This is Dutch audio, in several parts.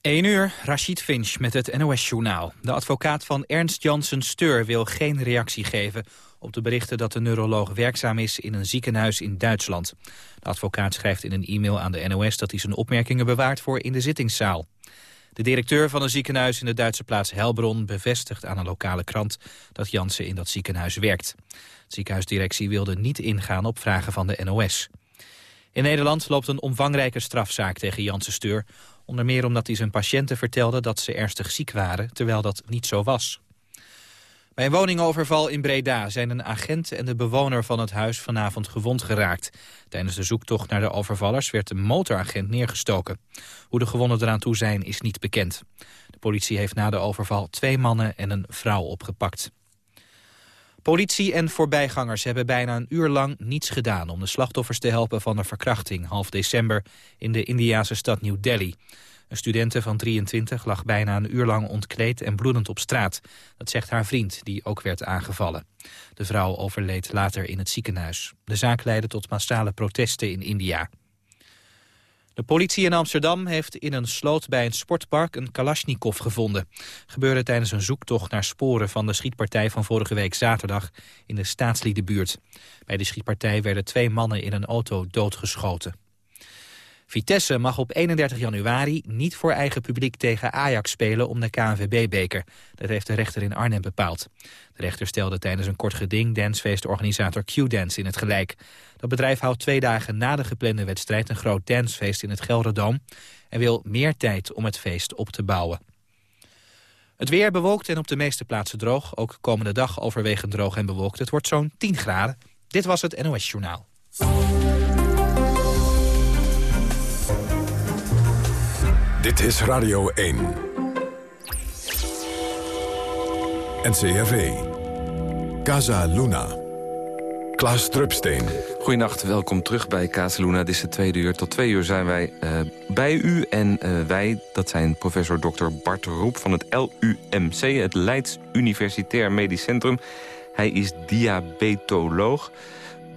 1 uur, Rashid Finch met het NOS-journaal. De advocaat van Ernst Janssen Steur wil geen reactie geven... op de berichten dat de neuroloog werkzaam is in een ziekenhuis in Duitsland. De advocaat schrijft in een e-mail aan de NOS dat hij zijn opmerkingen bewaart voor in de zittingszaal. De directeur van een ziekenhuis in de Duitse plaats Helbron bevestigt aan een lokale krant dat Janssen in dat ziekenhuis werkt. De ziekenhuisdirectie wilde niet ingaan op vragen van de NOS. In Nederland loopt een omvangrijke strafzaak tegen Janssen Steur Onder meer omdat hij zijn patiënten vertelde dat ze ernstig ziek waren, terwijl dat niet zo was. Bij een woningoverval in Breda zijn een agent en de bewoner van het huis vanavond gewond geraakt. Tijdens de zoektocht naar de overvallers werd de motoragent neergestoken. Hoe de gewonden eraan toe zijn is niet bekend. De politie heeft na de overval twee mannen en een vrouw opgepakt. Politie en voorbijgangers hebben bijna een uur lang niets gedaan... om de slachtoffers te helpen van een verkrachting half december... in de Indiase stad New Delhi. Een studente van 23 lag bijna een uur lang ontkleed en bloedend op straat. Dat zegt haar vriend, die ook werd aangevallen. De vrouw overleed later in het ziekenhuis. De zaak leidde tot massale protesten in India. De politie in Amsterdam heeft in een sloot bij een sportpark een Kalashnikov gevonden. Gebeurde tijdens een zoektocht naar sporen van de schietpartij van vorige week zaterdag in de staatsliedenbuurt. Bij de schietpartij werden twee mannen in een auto doodgeschoten. Vitesse mag op 31 januari niet voor eigen publiek tegen Ajax spelen om de KNVB-beker. Dat heeft de rechter in Arnhem bepaald. De rechter stelde tijdens een kort geding dancefeestorganisator Q-Dance in het gelijk. Dat bedrijf houdt twee dagen na de geplande wedstrijd een groot dancefeest in het Gelderdoom... en wil meer tijd om het feest op te bouwen. Het weer bewolkt en op de meeste plaatsen droog. Ook komende dag overwegend droog en bewolkt. Het wordt zo'n 10 graden. Dit was het NOS Journaal. Dit is Radio 1. NCRV. Casa Luna. Klaas Drupsteen. Goedenacht, welkom terug bij Casa Luna. Dit is de tweede uur. Tot twee uur zijn wij uh, bij u. En uh, wij, dat zijn professor Dr. Bart Roep van het LUMC... het Leids Universitair Medisch Centrum. Hij is diabetoloog.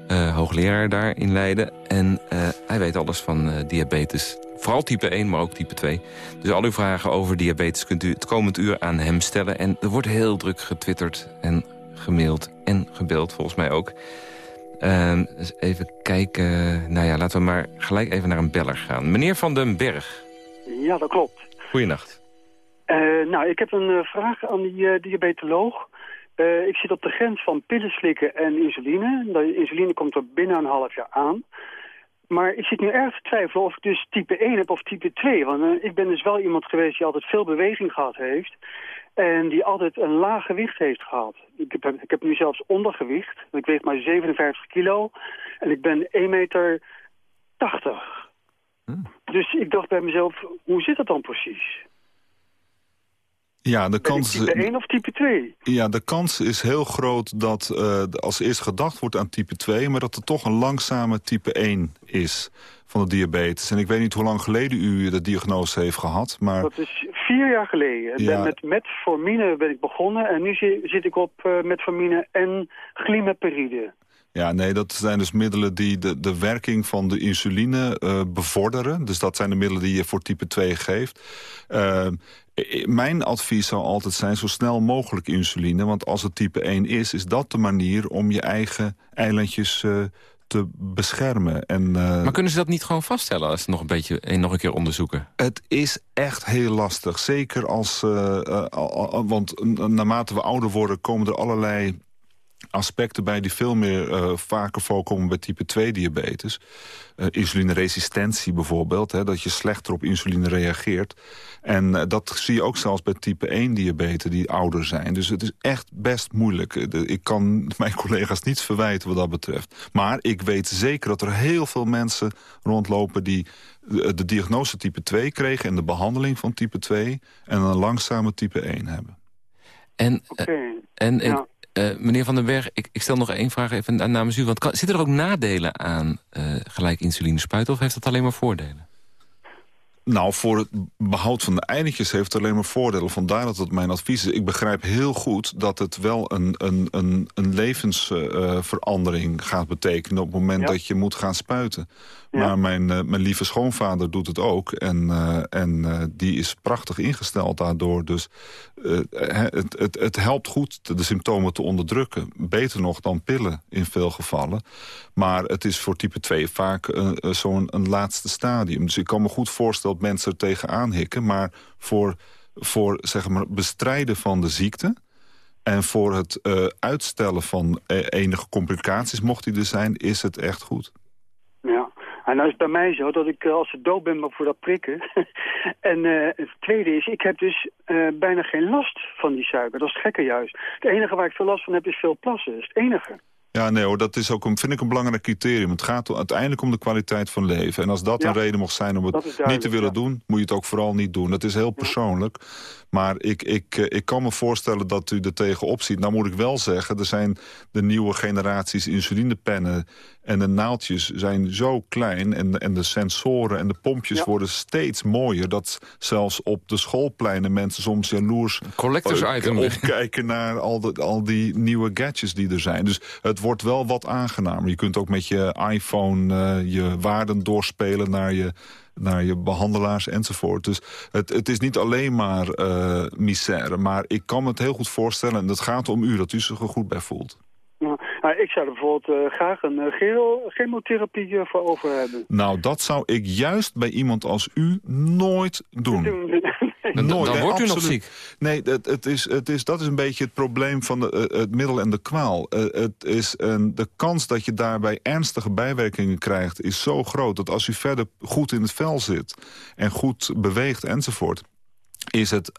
Uh, hoogleraar daar in Leiden. En hij weet alles van diabetes. Vooral type 1, maar ook type 2. Dus al uw vragen over diabetes kunt u het komend uur aan hem stellen. En er wordt heel druk getwitterd en gemaild en gebeld, volgens mij ook. Dus even kijken. Nou ja, laten we maar gelijk even naar een beller gaan. Meneer Van den Berg. Ja, dat klopt. Goeienacht. Nou, ik heb een vraag aan die uh, diabetoloog. ik zit op de grens van pillen slikken en insuline. De insuline komt er binnen een half jaar aan. Maar ik zit nu erg te twijfelen of ik dus type 1 heb of type 2. Want uh, ik ben dus wel iemand geweest die altijd veel beweging gehad heeft. En die altijd een laag gewicht heeft gehad. Ik heb, ik heb nu zelfs ondergewicht. Ik weeg maar 57 kilo. En ik ben 1 meter 80. Hmm. Dus ik dacht bij mezelf, hoe zit dat dan precies? Ja, de kans, type 1 of type 2? Ja, de kans is heel groot dat uh, als eerst gedacht wordt aan type 2... maar dat er toch een langzame type 1 is van de diabetes. En ik weet niet hoe lang geleden u de diagnose heeft gehad, maar... Dat is vier jaar geleden. Ja. Met metformine ben ik begonnen en nu zit ik op uh, metformine en glimeperide. Ja, nee, dat zijn dus middelen die de, de werking van de insuline uh, bevorderen. Dus dat zijn de middelen die je voor type 2 geeft. Uh, mijn advies zou altijd zijn zo snel mogelijk insuline. Want als het type 1 is, is dat de manier om je eigen eilandjes uh, te beschermen. En, uh, maar kunnen ze dat niet gewoon vaststellen als ze nog een beetje nog een keer onderzoeken? Het is echt heel lastig. Zeker als... Uh, want naarmate we ouder worden komen er allerlei aspecten bij die veel meer uh, vaker voorkomen bij type 2 diabetes. Uh, insulineresistentie bijvoorbeeld, hè, dat je slechter op insuline reageert. En uh, dat zie je ook zelfs bij type 1 diabetes die ouder zijn. Dus het is echt best moeilijk. ik kan mijn collega's niets verwijten wat dat betreft. Maar ik weet zeker dat er heel veel mensen rondlopen die de diagnose type 2 kregen... en de behandeling van type 2 en een langzame type 1 hebben. En, okay. en ja. Uh, meneer Van den Berg, ik, ik, stel nog één vraag even namens u. Want zitten er ook nadelen aan uh, gelijk insuline spuiten... of heeft dat alleen maar voordelen? Nou, voor het behoud van de eilandjes heeft het alleen maar voordelen. Vandaar dat het mijn advies is. Ik begrijp heel goed dat het wel een, een, een, een levensverandering gaat betekenen... op het moment dat je moet gaan spuiten. Maar mijn, uh, mijn lieve schoonvader doet het ook. En, uh, en die is prachtig ingesteld daardoor. Dus het, het, het helpt goed de symptomen te onderdrukken. Beter nog dan pillen in veel gevallen. Maar het is voor type 2 vaak zo'n een laatste stadium. Dus ik kan me goed voorstellen dat mensen er tegenaan hikken. Maar voor, voor zeg maar, bestrijden van de ziekte... En voor het uh, uitstellen van enige complicaties, mocht die er zijn, is het echt goed. En nou is bij mij zo dat ik eh, als ik dood ben maar voor dat prikken. en het tweede is, ik heb dus bijna geen last van die suiker. Dat is het gekke juist. Het enige waar ik veel last van heb is veel plassen. Dat is het enige. Ja, nee hoor, dat is ook een, vind ik een belangrijk criterium. Het gaat uiteindelijk om de kwaliteit van leven. En als dat een reden mocht zijn om het niet te willen doen... moet je het ook vooral niet doen. Dat is heel persoonlijk. Maar ik, ik, eh, ik kan me voorstellen dat u er tegenop ziet. Nou moet ik wel zeggen, er zijn de nieuwe generaties insulinepennen... en de naaldjes zijn zo klein en, en de sensoren en de pompjes worden steeds mooier... dat zelfs op de schoolpleinen mensen soms jaloers Collectors uh, item. opkijken naar al, de, al die nieuwe gadgets die er zijn. Dus het wordt wel wat aangenamer. Je kunt ook met je iPhone uh, je waarden doorspelen naar je naar je behandelaars enzovoort. Dus het, het is niet alleen maar uh, misère. Maar ik kan me het heel goed voorstellen, en dat gaat om u, dat u zich er goed bij voelt. Ja, nou, ik zou er bijvoorbeeld uh, graag een uh, chemotherapie voor over hebben. Nou, dat zou ik juist bij iemand als u nooit doen. Dan, dan, wordt u nog ziek. Nee, het, het is, het is, dat is een beetje het probleem van de, het middel en de kwaal. het is een, de kans dat je daarbij ernstige bijwerkingen krijgt... is zo groot dat als u verder goed in het vel zit... en goed beweegt enzovoort... is het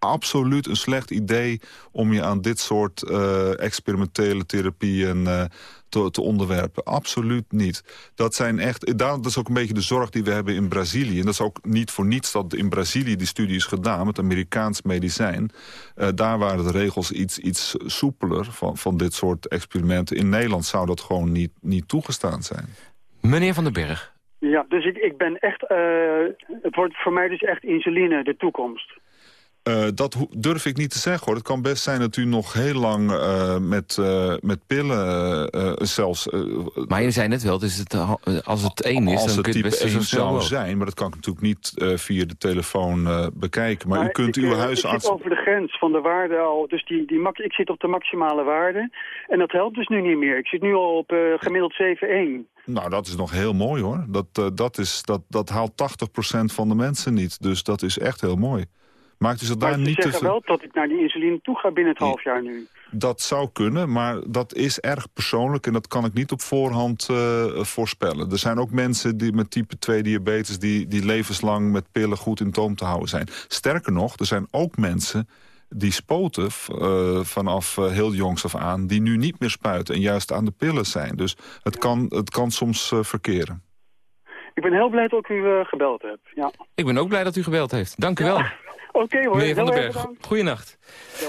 absoluut een slecht idee om je aan dit soort uh, experimentele therapieën uh, te, te, onderwerpen. Absoluut niet. Dat, zijn echt, dat is ook een beetje de zorg die we hebben in Brazilië. En dat is ook niet voor niets dat in Brazilië die studie is gedaan... met Amerikaans medicijn. Uh, daar waren de regels iets, iets soepeler van, van dit soort experimenten. In Nederland zou dat gewoon niet, niet toegestaan zijn. Meneer Van den Berg. Ja, dus ik, ik ben echt... het wordt voor mij dus echt insuline de toekomst. Uh, dat durf ik niet te zeggen hoor. Het kan best zijn dat u nog heel lang uh, met, uh, met pillen zelfs... maar je zei net wel, dus het, als het één is... Als dan het kun je type best 1 zou zijn, maar dat kan ik natuurlijk niet via de telefoon bekijken. Maar, maar, u kunt ik, uw huisarts... Ik zit over de grens van de waarde al. Dus die, die, ik zit op de maximale waarde. En dat helpt dus nu niet meer. Ik zit nu al op gemiddeld 7,1. Nou, dat is nog heel mooi hoor. Dat, dat, is, dat, dat haalt 80% van de mensen niet. Dus dat is echt heel mooi. Maakt u zich daar maar niet te zeggen wel dat ik naar die insuline toe ga binnen het half jaar nu. Dat zou kunnen, maar dat is erg persoonlijk... en dat kan ik niet op voorhand uh, voorspellen. Er zijn ook mensen die met type 2 diabetes... Die, die levenslang met pillen goed in toom te houden zijn. Sterker nog, er zijn ook mensen die spoten uh, vanaf uh, heel jongs af aan... die nu niet meer spuiten en juist aan de pillen zijn. Dus het, kan, het kan soms verkeren. Ik ben heel blij dat ik u gebeld heb. Ja. Ik ben ook blij dat u gebeld heeft. Dank u wel. Oké okay, hoor. Meneer Van den Berg, goeienacht. Ja,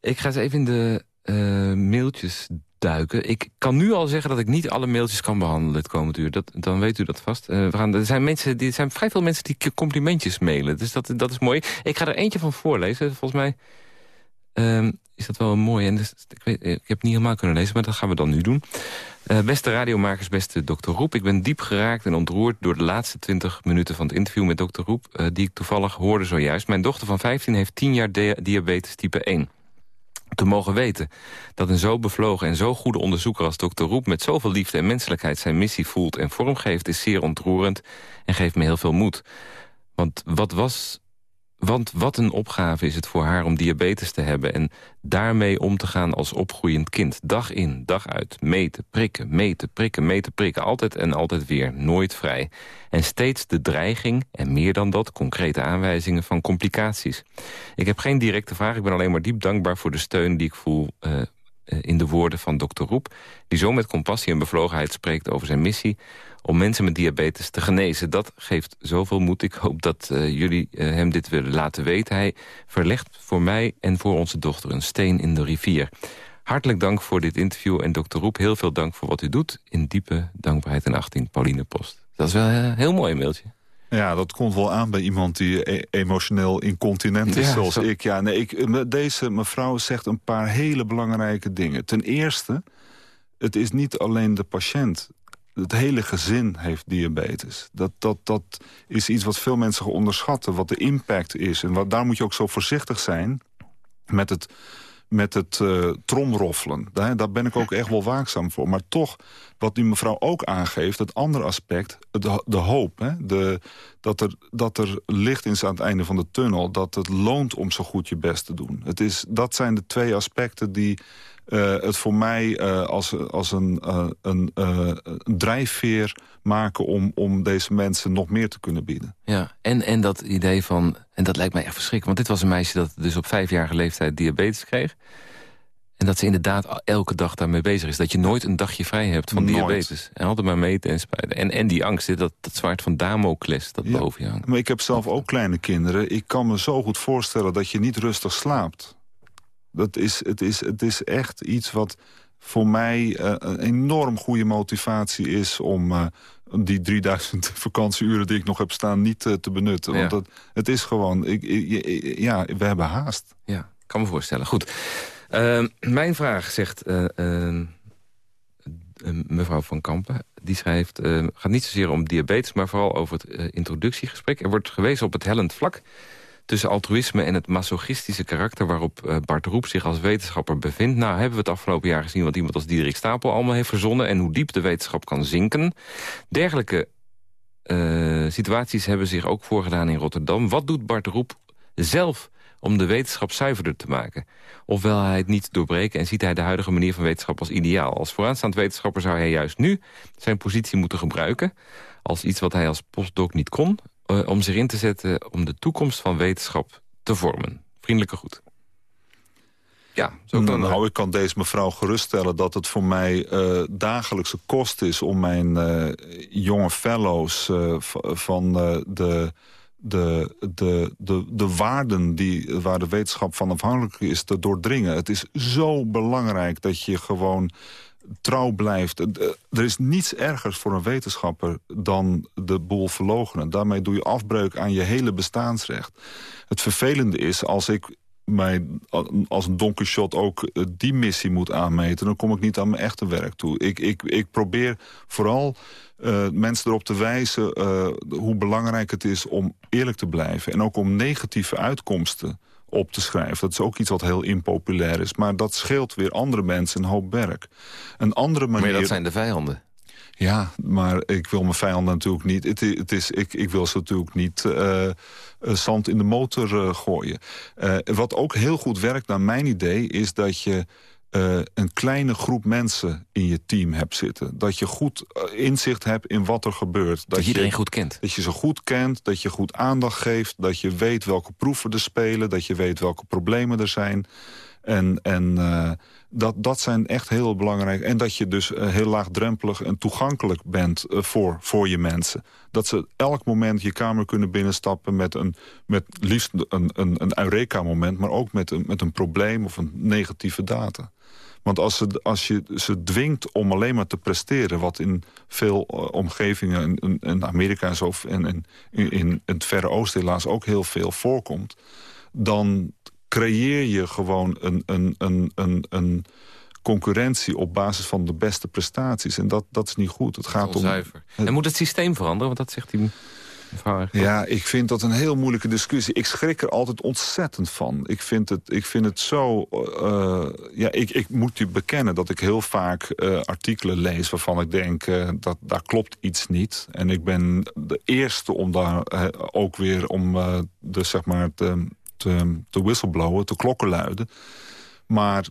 ik ga eens even in de uh, mailtjes duiken. Ik kan nu al zeggen dat ik niet alle mailtjes kan behandelen het komend uur. Dat, dan weet u dat vast. Uh, we gaan, er, zijn mensen, die, er zijn vrij veel mensen die complimentjes mailen. Dus dat, dat is mooi. Ik ga er eentje van voorlezen. Volgens mij uh, is dat wel mooi. En dus, ik, weet, ik heb het niet helemaal kunnen lezen, maar dat gaan we dan nu doen. Uh, beste radiomakers, beste dokter Roep. Ik ben diep geraakt en ontroerd door de laatste 20 minuten van het interview met dokter Roep... Uh, die ik toevallig hoorde zojuist. Mijn dochter van 15 heeft 10 jaar diabetes type 1 te mogen weten dat een zo bevlogen en zo goede onderzoeker als dokter Roep... met zoveel liefde en menselijkheid zijn missie voelt en vormgeeft... is zeer ontroerend en geeft me heel veel moed. Want wat was want wat een opgave is het voor haar om diabetes te hebben... en daarmee om te gaan als opgroeiend kind. Dag in, dag uit. Meten, prikken, meten, prikken, meten, prikken. Altijd en altijd weer. Nooit vrij. En steeds de dreiging, en meer dan dat... concrete aanwijzingen van complicaties. Ik heb geen directe vraag. Ik ben alleen maar diep dankbaar voor de steun die ik voel... Uh, in de woorden van dokter Roep... die zo met compassie en bevlogenheid spreekt over zijn missie om mensen met diabetes te genezen. Dat geeft zoveel moed. Ik hoop dat uh, jullie uh, hem dit willen laten weten. Hij verlegt voor mij en voor onze dochter een steen in de rivier. Hartelijk dank voor dit interview. En dokter Roep, heel veel dank voor wat u doet. In diepe dankbaarheid en achting, Pauline Post. Dat is wel een heel mooi mailtje. Ja, dat komt wel aan bij iemand die e- emotioneel incontinent is, zoals ik. Ja, nee, ik. Deze mevrouw zegt een paar hele belangrijke dingen. Ten eerste, het is niet alleen de patiënt. Het hele gezin heeft diabetes. Dat, dat, dat is iets wat veel mensen onderschatten, wat de impact is. En wat, daar moet je ook zo voorzichtig zijn met het met het uh, tromroffelen. Daar, daar, ben ik ook echt wel waakzaam voor. Maar toch, wat die mevrouw ook aangeeft, het andere aspect, de, de hoop. Hè? De, dat, er, dat er licht is aan het einde van de tunnel. Dat het loont om zo goed je best te doen. Het is, dat zijn de twee aspecten die het voor mij uh, als, als een, uh, een, een drijfveer maken... Om, om deze mensen nog meer te kunnen bieden. Ja, en, en dat idee van... en dat lijkt mij echt verschrikkelijk... want dit was een meisje dat dus op vijfjarige leeftijd diabetes kreeg... En dat ze inderdaad elke dag daarmee bezig is. Dat je nooit een dagje vrij hebt van nooit. diabetes. En altijd maar meten en spuiten. En, en die angst, dat, dat zwaard van Damocles dat boven je hangt. Maar ik heb zelf ook kleine kinderen. Ik kan me zo goed voorstellen dat je niet rustig slaapt. Dat is, het, is, het is echt iets wat voor mij uh, een enorm goede motivatie is... om uh, die 3000 vakantieuren die ik nog heb staan niet uh, te benutten. Want het, het is gewoon... Ik, ik, ja, we hebben haast. Ja, kan me voorstellen. Goed. Ehm, mijn vraag zegt ehm, mevrouw Van Kampen. Die schrijft, gaat niet zozeer om diabetes... maar vooral over het introductiegesprek. Er wordt gewezen op het hellend vlak tussen altruïsme en het masochistische karakter... waarop uh, Bart Roep zich als wetenschapper bevindt. Nou hebben we het afgelopen jaar gezien wat iemand als Diederik Stapel allemaal heeft verzonnen... en hoe diep de wetenschap kan zinken. Dergelijke uh, situaties hebben zich ook voorgedaan in Rotterdam. Wat doet Bart Roep zelf om de wetenschap zuiverder te maken? Of wil hij het niet doorbreken en ziet hij de huidige manier van wetenschap als ideaal? Als vooraanstaand wetenschapper zou hij juist nu zijn positie moeten gebruiken... als iets wat hij als postdoc niet kon... Eh, om zich in te zetten om de toekomst van wetenschap te vormen. Vriendelijke groet. Ja, zo kan nou, ik kan deze mevrouw geruststellen dat het voor mij uh, dagelijkse kost is... om mijn uh, jonge fellows van de, de, de, de, de waarden die, waar de wetenschap van afhankelijk is te doordringen. Het is zo belangrijk dat je gewoon trouw blijft. Er is niets ergers voor een wetenschapper dan de boel verlogenen. Daarmee doe je afbreuk aan je hele bestaansrecht. Het vervelende is, als ik mij als een donker shot ook eh, die missie moet aanmeten... dan kom ik niet aan mijn echte werk toe. Ik, ik, ik probeer vooral uh, mensen erop te wijzen hoe belangrijk het is om eerlijk te blijven. En ook om negatieve uitkomsten op te schrijven. Dat is ook iets wat heel impopulair is. Maar dat scheelt weer andere mensen een hoop werk. Een andere manier... Maar dat zijn de vijanden. Ja, maar ik wil mijn vijanden natuurlijk niet... Het, het is, ik, ik wil ze natuurlijk niet uh, zand in de motor uh, gooien. wat ook heel goed werkt naar mijn idee... is dat je uh, een kleine groep mensen in je team hebt zitten. Dat je goed uh, inzicht hebt in wat er gebeurt. Dat, dat je iedereen goed kent. Dat je ze goed kent, dat je goed aandacht geeft... dat je weet welke proeven er spelen... dat je weet welke problemen er zijn. En, en uh, dat, dat zijn echt heel belangrijk. En dat je dus heel laagdrempelig en toegankelijk bent voor, voor je mensen. Dat ze elk moment je kamer kunnen binnenstappen... met, een, met liefst een, een, een Eureka-moment... maar ook met een, met een probleem of een negatieve data. Want als, ze, als je ze dwingt om alleen maar te presteren... wat in veel uh, omgevingen, in, in, Amerika en zo... en in, in, in het Verre Oosten helaas ook heel veel voorkomt... dan creëer je gewoon een, een, een, een, een concurrentie op basis van de beste prestaties. En dat, dat is niet goed. Het gaat om... Zuiver. En moet het systeem veranderen? Want dat zegt hij ja, ik vind dat een heel moeilijke discussie. Ik schrik er altijd ontzettend van. Ik vind het, ik vind het zo... Uh, ja, ik, ik moet u bekennen dat ik heel vaak uh, artikelen lees... waarvan ik denk, uh, dat daar klopt iets niet. En ik ben de eerste om daar ook weer om de, zeg maar, te, te whistleblowen, te klokken luiden. Maar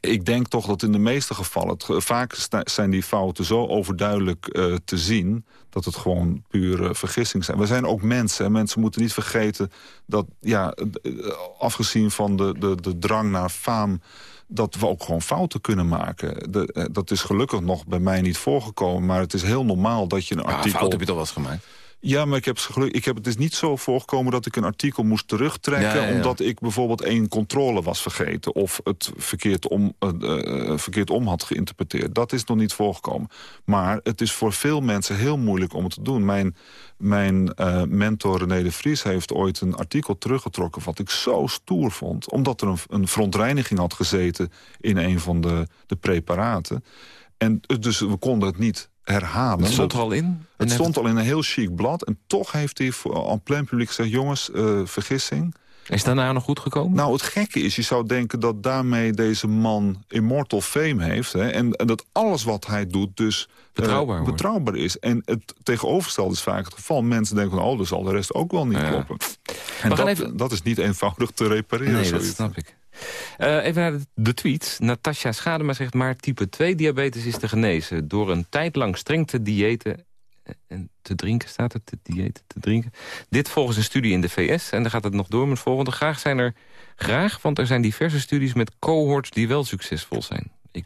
ik denk toch dat in de meeste gevallen... Het, vaak zijn die fouten zo overduidelijk uh, te zien... dat het gewoon pure vergissing zijn. We zijn ook mensen. En mensen moeten niet vergeten dat... ja, eh, afgezien van de, de, de drang naar faam dat we ook gewoon fouten kunnen maken. De, eh, dat is gelukkig nog bij mij niet voorgekomen... maar het is heel normaal dat je een artikel... fout heb je toch wel eens gemaakt? Ja, maar ik heb, geluk, ik heb het is niet zo voorgekomen dat ik een artikel moest terugtrekken... omdat ik bijvoorbeeld één controle was vergeten... of het verkeerd om, uh, verkeerd om had geïnterpreteerd. Dat is nog niet voorgekomen. Maar het is voor veel mensen heel moeilijk om het te doen. Mijn, mijn uh, mentor René de Vries heeft ooit een artikel teruggetrokken... wat ik zo stoer vond, omdat er een, een verontreiniging had gezeten... in een van de, de preparaten. En dus we konden het niet herhalen. Het stond al in? Het stond al in een heel chic blad. En toch heeft hij aan plein publiek gezegd... jongens, uh, vergissing. Is daarna nog goed gekomen? Nou, het gekke is, je zou denken dat daarmee deze man immortal fame heeft. Hè, en, en, dat alles wat hij doet dus betrouwbaar, uh, betrouwbaar is. En het tegenovergestelde is vaak het geval. Mensen denken van, oh, dan zal de rest ook wel niet ja. kloppen. En dat, even... dat is niet eenvoudig te repareren. Nee, dat snap ik. Uh, even naar de, tweet. Natasja Schadema zegt maar type 2 diabetes is te genezen... door een tijd lang streng te diëten en te drinken staat het, te diëten, te drinken. Dit volgens een studie in de VS. En dan gaat het nog door met volgende. Graag zijn er, graag, want er zijn diverse studies met cohorts die wel succesvol zijn. Ik,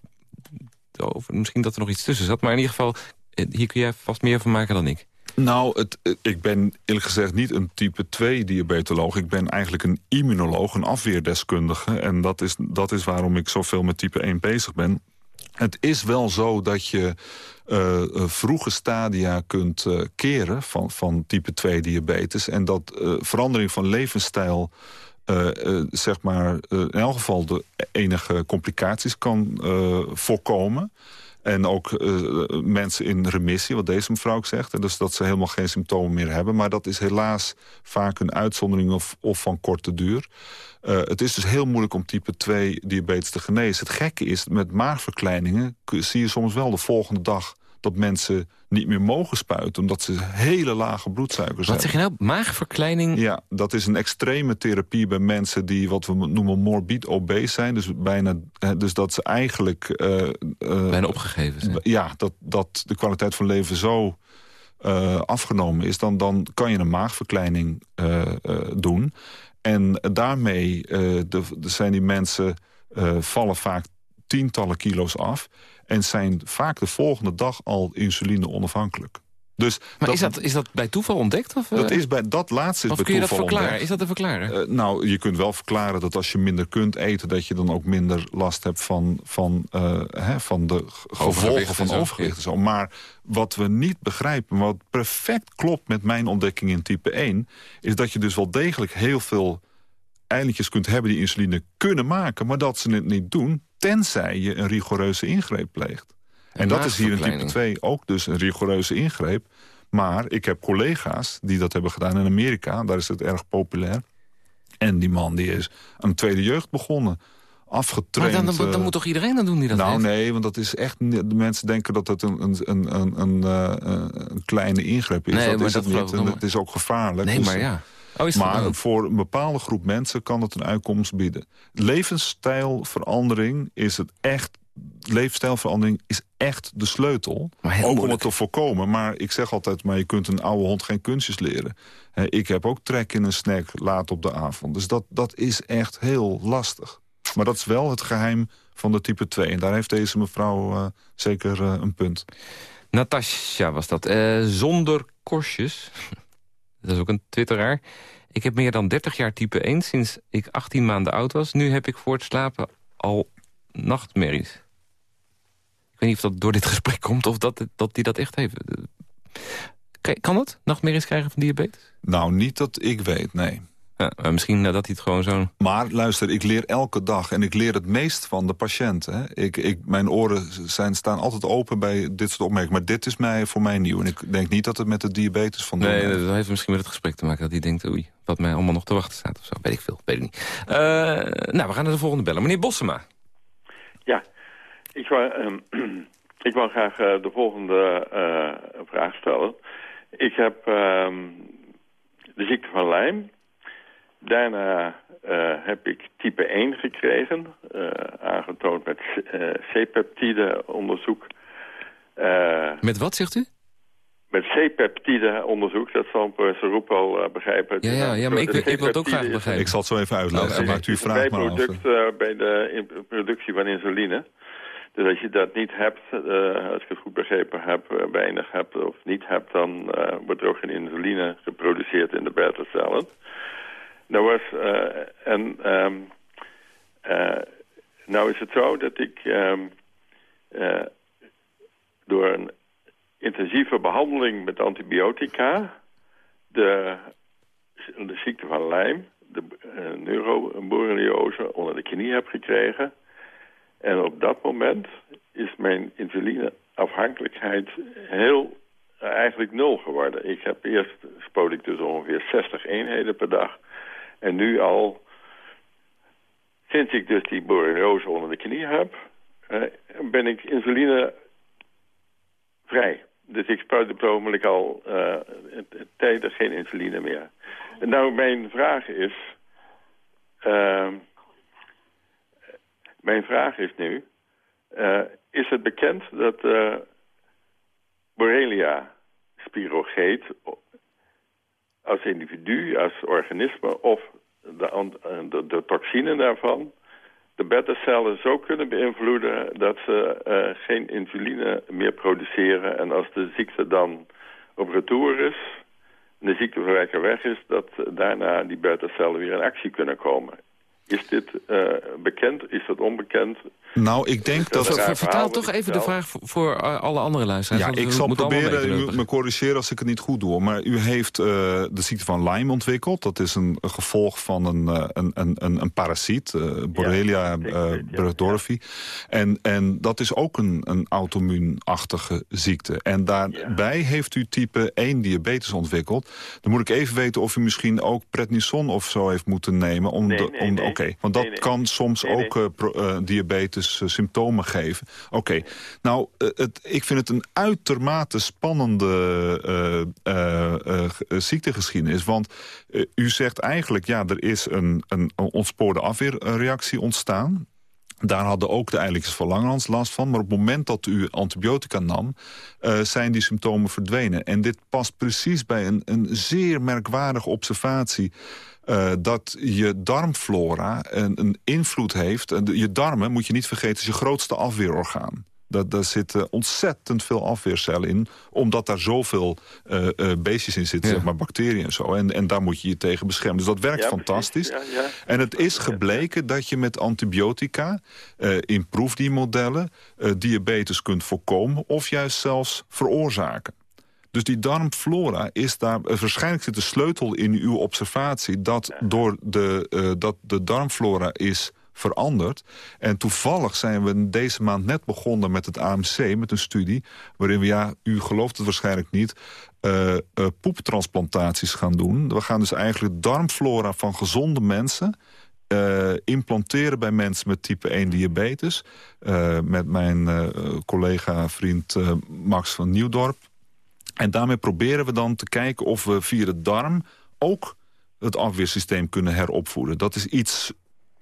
over, misschien dat er nog iets tussen zat, maar in ieder geval... Eh, hier kun jij vast meer van maken dan ik. Nou, het, ik ben eerlijk gezegd niet een type 2 diabetoloog. Ik ben eigenlijk een immunoloog, een afweerdeskundige. En dat is, dat is waarom ik zoveel met type 1 bezig ben. Het is wel zo dat je uh, vroege stadia kunt keren van, van type 2 diabetes. En dat verandering van levensstijl... zeg maar, in elk geval de enige complicaties kan voorkomen. En ook uh, mensen in remissie, wat deze mevrouw ook zegt. Dus dat ze helemaal geen symptomen meer hebben. Maar dat is helaas vaak een uitzondering of, of van korte duur. Uh, het is dus heel moeilijk om type 2 diabetes te genezen. Het gekke is, met maagverkleiningen zie je soms wel de volgende dag dat mensen niet meer mogen spuiten... omdat ze hele lage bloedsuikers wat hebben. Wat zeg je nou? Maagverkleining? Ja, dat is een extreme therapie bij mensen die wat we noemen morbid obese zijn. Dus, bijna, dus dat ze eigenlijk... Uh, uh, bijna opgegeven zijn. Ja, dat, dat de kwaliteit van leven zo uh, afgenomen is... Dan, dan kan je een maagverkleining doen. En daarmee de, de zijn die mensen vallen vaak tientallen kilo's af en zijn vaak de volgende dag al insuline onafhankelijk. Dus maar is, dat, is dat bij toeval ontdekt? Of, dat, is bij, dat laatste is of bij kun je dat verklaren? Ontdekt. Is dat te verklaren? Uh, nou, je kunt wel verklaren dat als je minder kunt eten... dat je dan ook minder last hebt van, van, uh, hè, van de gevolgen van overgewicht. Zo. Maar wat we niet begrijpen, wat perfect klopt met mijn ontdekking in type 1... is dat je dus wel degelijk heel veel eilandjes kunt hebben die insuline kunnen maken... maar dat ze het niet doen, tenzij je een rigoureuze ingreep pleegt. En dat is hier in type 2 ook dus een rigoureuze ingreep. Maar ik heb collega's die dat hebben gedaan in Amerika. Daar is het erg populair. En die man die is aan de tweede jeugd begonnen. Afgetraind. Maar dan, dan, dan, moet toch iedereen dan doen die dat Nou heeft? nee, want dat is echt... De mensen denken dat het een, een, een, een, een kleine ingreep is. Nee, dat is dat het niet. En het is ook gevaarlijk. Nee, Dus, maar ja. Oh, maar voor een bepaalde groep mensen kan het een uitkomst bieden. Levensstijlverandering is het echt leefstijlverandering is echt de sleutel. Ook om het te voorkomen. Maar ik zeg altijd, maar je kunt een oude hond geen kunstjes leren. ik heb ook trek in een snack laat op de avond. Dus dat, dat is echt heel lastig. Maar dat is wel het geheim van de type 2. En daar heeft deze mevrouw uh, zeker uh, een punt. Natasja was dat. Uh, zonder korstjes. dat is ook een twitteraar. Ik heb meer dan 30 jaar type 1 sinds ik 18 maanden oud was. Nu heb ik voor het slapen al nachtmerries. Ik weet niet of dat door dit gesprek komt of dat, dat die dat echt heeft. Kan dat? Nachtmerries krijgen van diabetes? Nou, niet dat ik weet, nee. Ja, misschien dat hij het gewoon zo... Maar luister, ik leer elke dag en ik leer het meest van de patiënt. Hè. Ik, ik, mijn oren zijn, staan altijd open bij dit soort opmerkingen. Maar dit is mij, voor mij nieuw. En ik denk niet dat het met de diabetes van Nee, dat heeft misschien met het gesprek te maken. Dat hij denkt, oei, wat mij allemaal nog te wachten staat. Of zo. Weet ik veel, weet ik niet. Uh, nou, we gaan naar de volgende bellen. Meneer Bossema. Ja, ik wou, um, ik wou graag uh, de volgende uh, vraag stellen. Ik heb um, de ziekte van Lyme. Daarna uh, heb ik type 1 gekregen, aangetoond met C-peptide onderzoek. met wat zegt u? Met C-peptide onderzoek, dat zal professor Roep al begrijpen. Ja, ja, ja maar ik, ik wil het ook graag begrijpen. Ik zal het zo even uitleggen. Oh, Maakt u vraag maar product uh, bij de productie van insuline. Dus als je dat niet hebt, uh, als ik het goed begrepen heb, uh, weinig hebt of niet hebt... dan uh, wordt er ook geen insuline geproduceerd in de beta-cellen. Nou was, en um, nou is het zo dat ik um, door een intensieve behandeling met antibiotica... de, de ziekte van Lyme, de neuroborreliose, onder de knie heb gekregen... En op dat moment is mijn insulineafhankelijkheid heel eigenlijk nul geworden. Ik heb eerst spoot ik dus ongeveer 60 eenheden per dag. En nu al, sinds ik dus die borreliose onder de knie heb, uh, ben ik insuline vrij. Dus ik spuit op het ogenblik al uh, tijden geen insuline meer. Nou, mijn vraag is... Uh, mijn vraag is nu, uh, is het bekend dat Borrelia spirogeet als individu, als organisme of de, de, de toxine daarvan de beta-cellen zo kunnen beïnvloeden dat ze uh, geen insuline meer produceren. En als de ziekte dan op retour is, en de ziekteverwekker weg is, dat daarna die beta-cellen weer in actie kunnen komen. Is dit bekend? Is dat onbekend? Nou, ik denk dat... dat vertaal toch even de vraag voor alle andere luisteraars. Ja, ik zal proberen u me corrigeren als ik het niet goed doe. Maar u heeft uh, de ziekte van Lyme ontwikkeld. Dat is een, een gevolg van een, uh, een, een, een parasiet, uh, Borrelia ja. En, en dat is ook een, een auto-immuunachtige ziekte. En daarbij ja. heeft u type 1 diabetes ontwikkeld. Dan moet ik even weten of u misschien ook prednison of zo heeft moeten nemen... om nee, de, nee. Oké, okay, want dat nee, kan soms ook uh, pro, uh, diabetes uh, symptomen geven. Oké, nou, het, ik vind het een uitermate spannende ziektegeschiedenis. Want u zegt eigenlijk, ja, er is een, een ontspoorde afweerreactie ontstaan. Daar hadden ook de eilikjes van Langerhans last van. Maar op het moment dat u antibiotica nam, zijn die symptomen verdwenen. En dit past precies bij een, een zeer merkwaardige observatie... Uh, dat je darmflora een, een invloed heeft. En je darmen, moet je niet vergeten, is je grootste afweerorgaan. Dat, daar zitten ontzettend veel afweercellen in. Omdat daar zoveel uh, uh, beestjes in zitten, ja. zeg maar bacteriën en zo. En, en daar moet je je tegen beschermen. Dus dat werkt ja, fantastisch. Ja, ja. En het is gebleken dat je met antibiotica... Uh, in proefdiermodellen diabetes kunt voorkomen... of juist zelfs veroorzaken. Dus die darmflora is daar... waarschijnlijk zit de sleutel in uw observatie... dat, door de, uh, dat de darmflora is veranderd. En toevallig zijn we deze maand net begonnen met het AMC... met een studie waarin we, ja, u gelooft het waarschijnlijk niet... Uh, uh, poeptransplantaties gaan doen. We gaan dus eigenlijk darmflora van gezonde mensen... Uh, implanteren bij mensen met type 1 diabetes. met mijn collega, vriend Max van Nieuwdorp... En daarmee proberen we dan te kijken of we via de darm ook het afweersysteem kunnen heropvoeden. Dat is iets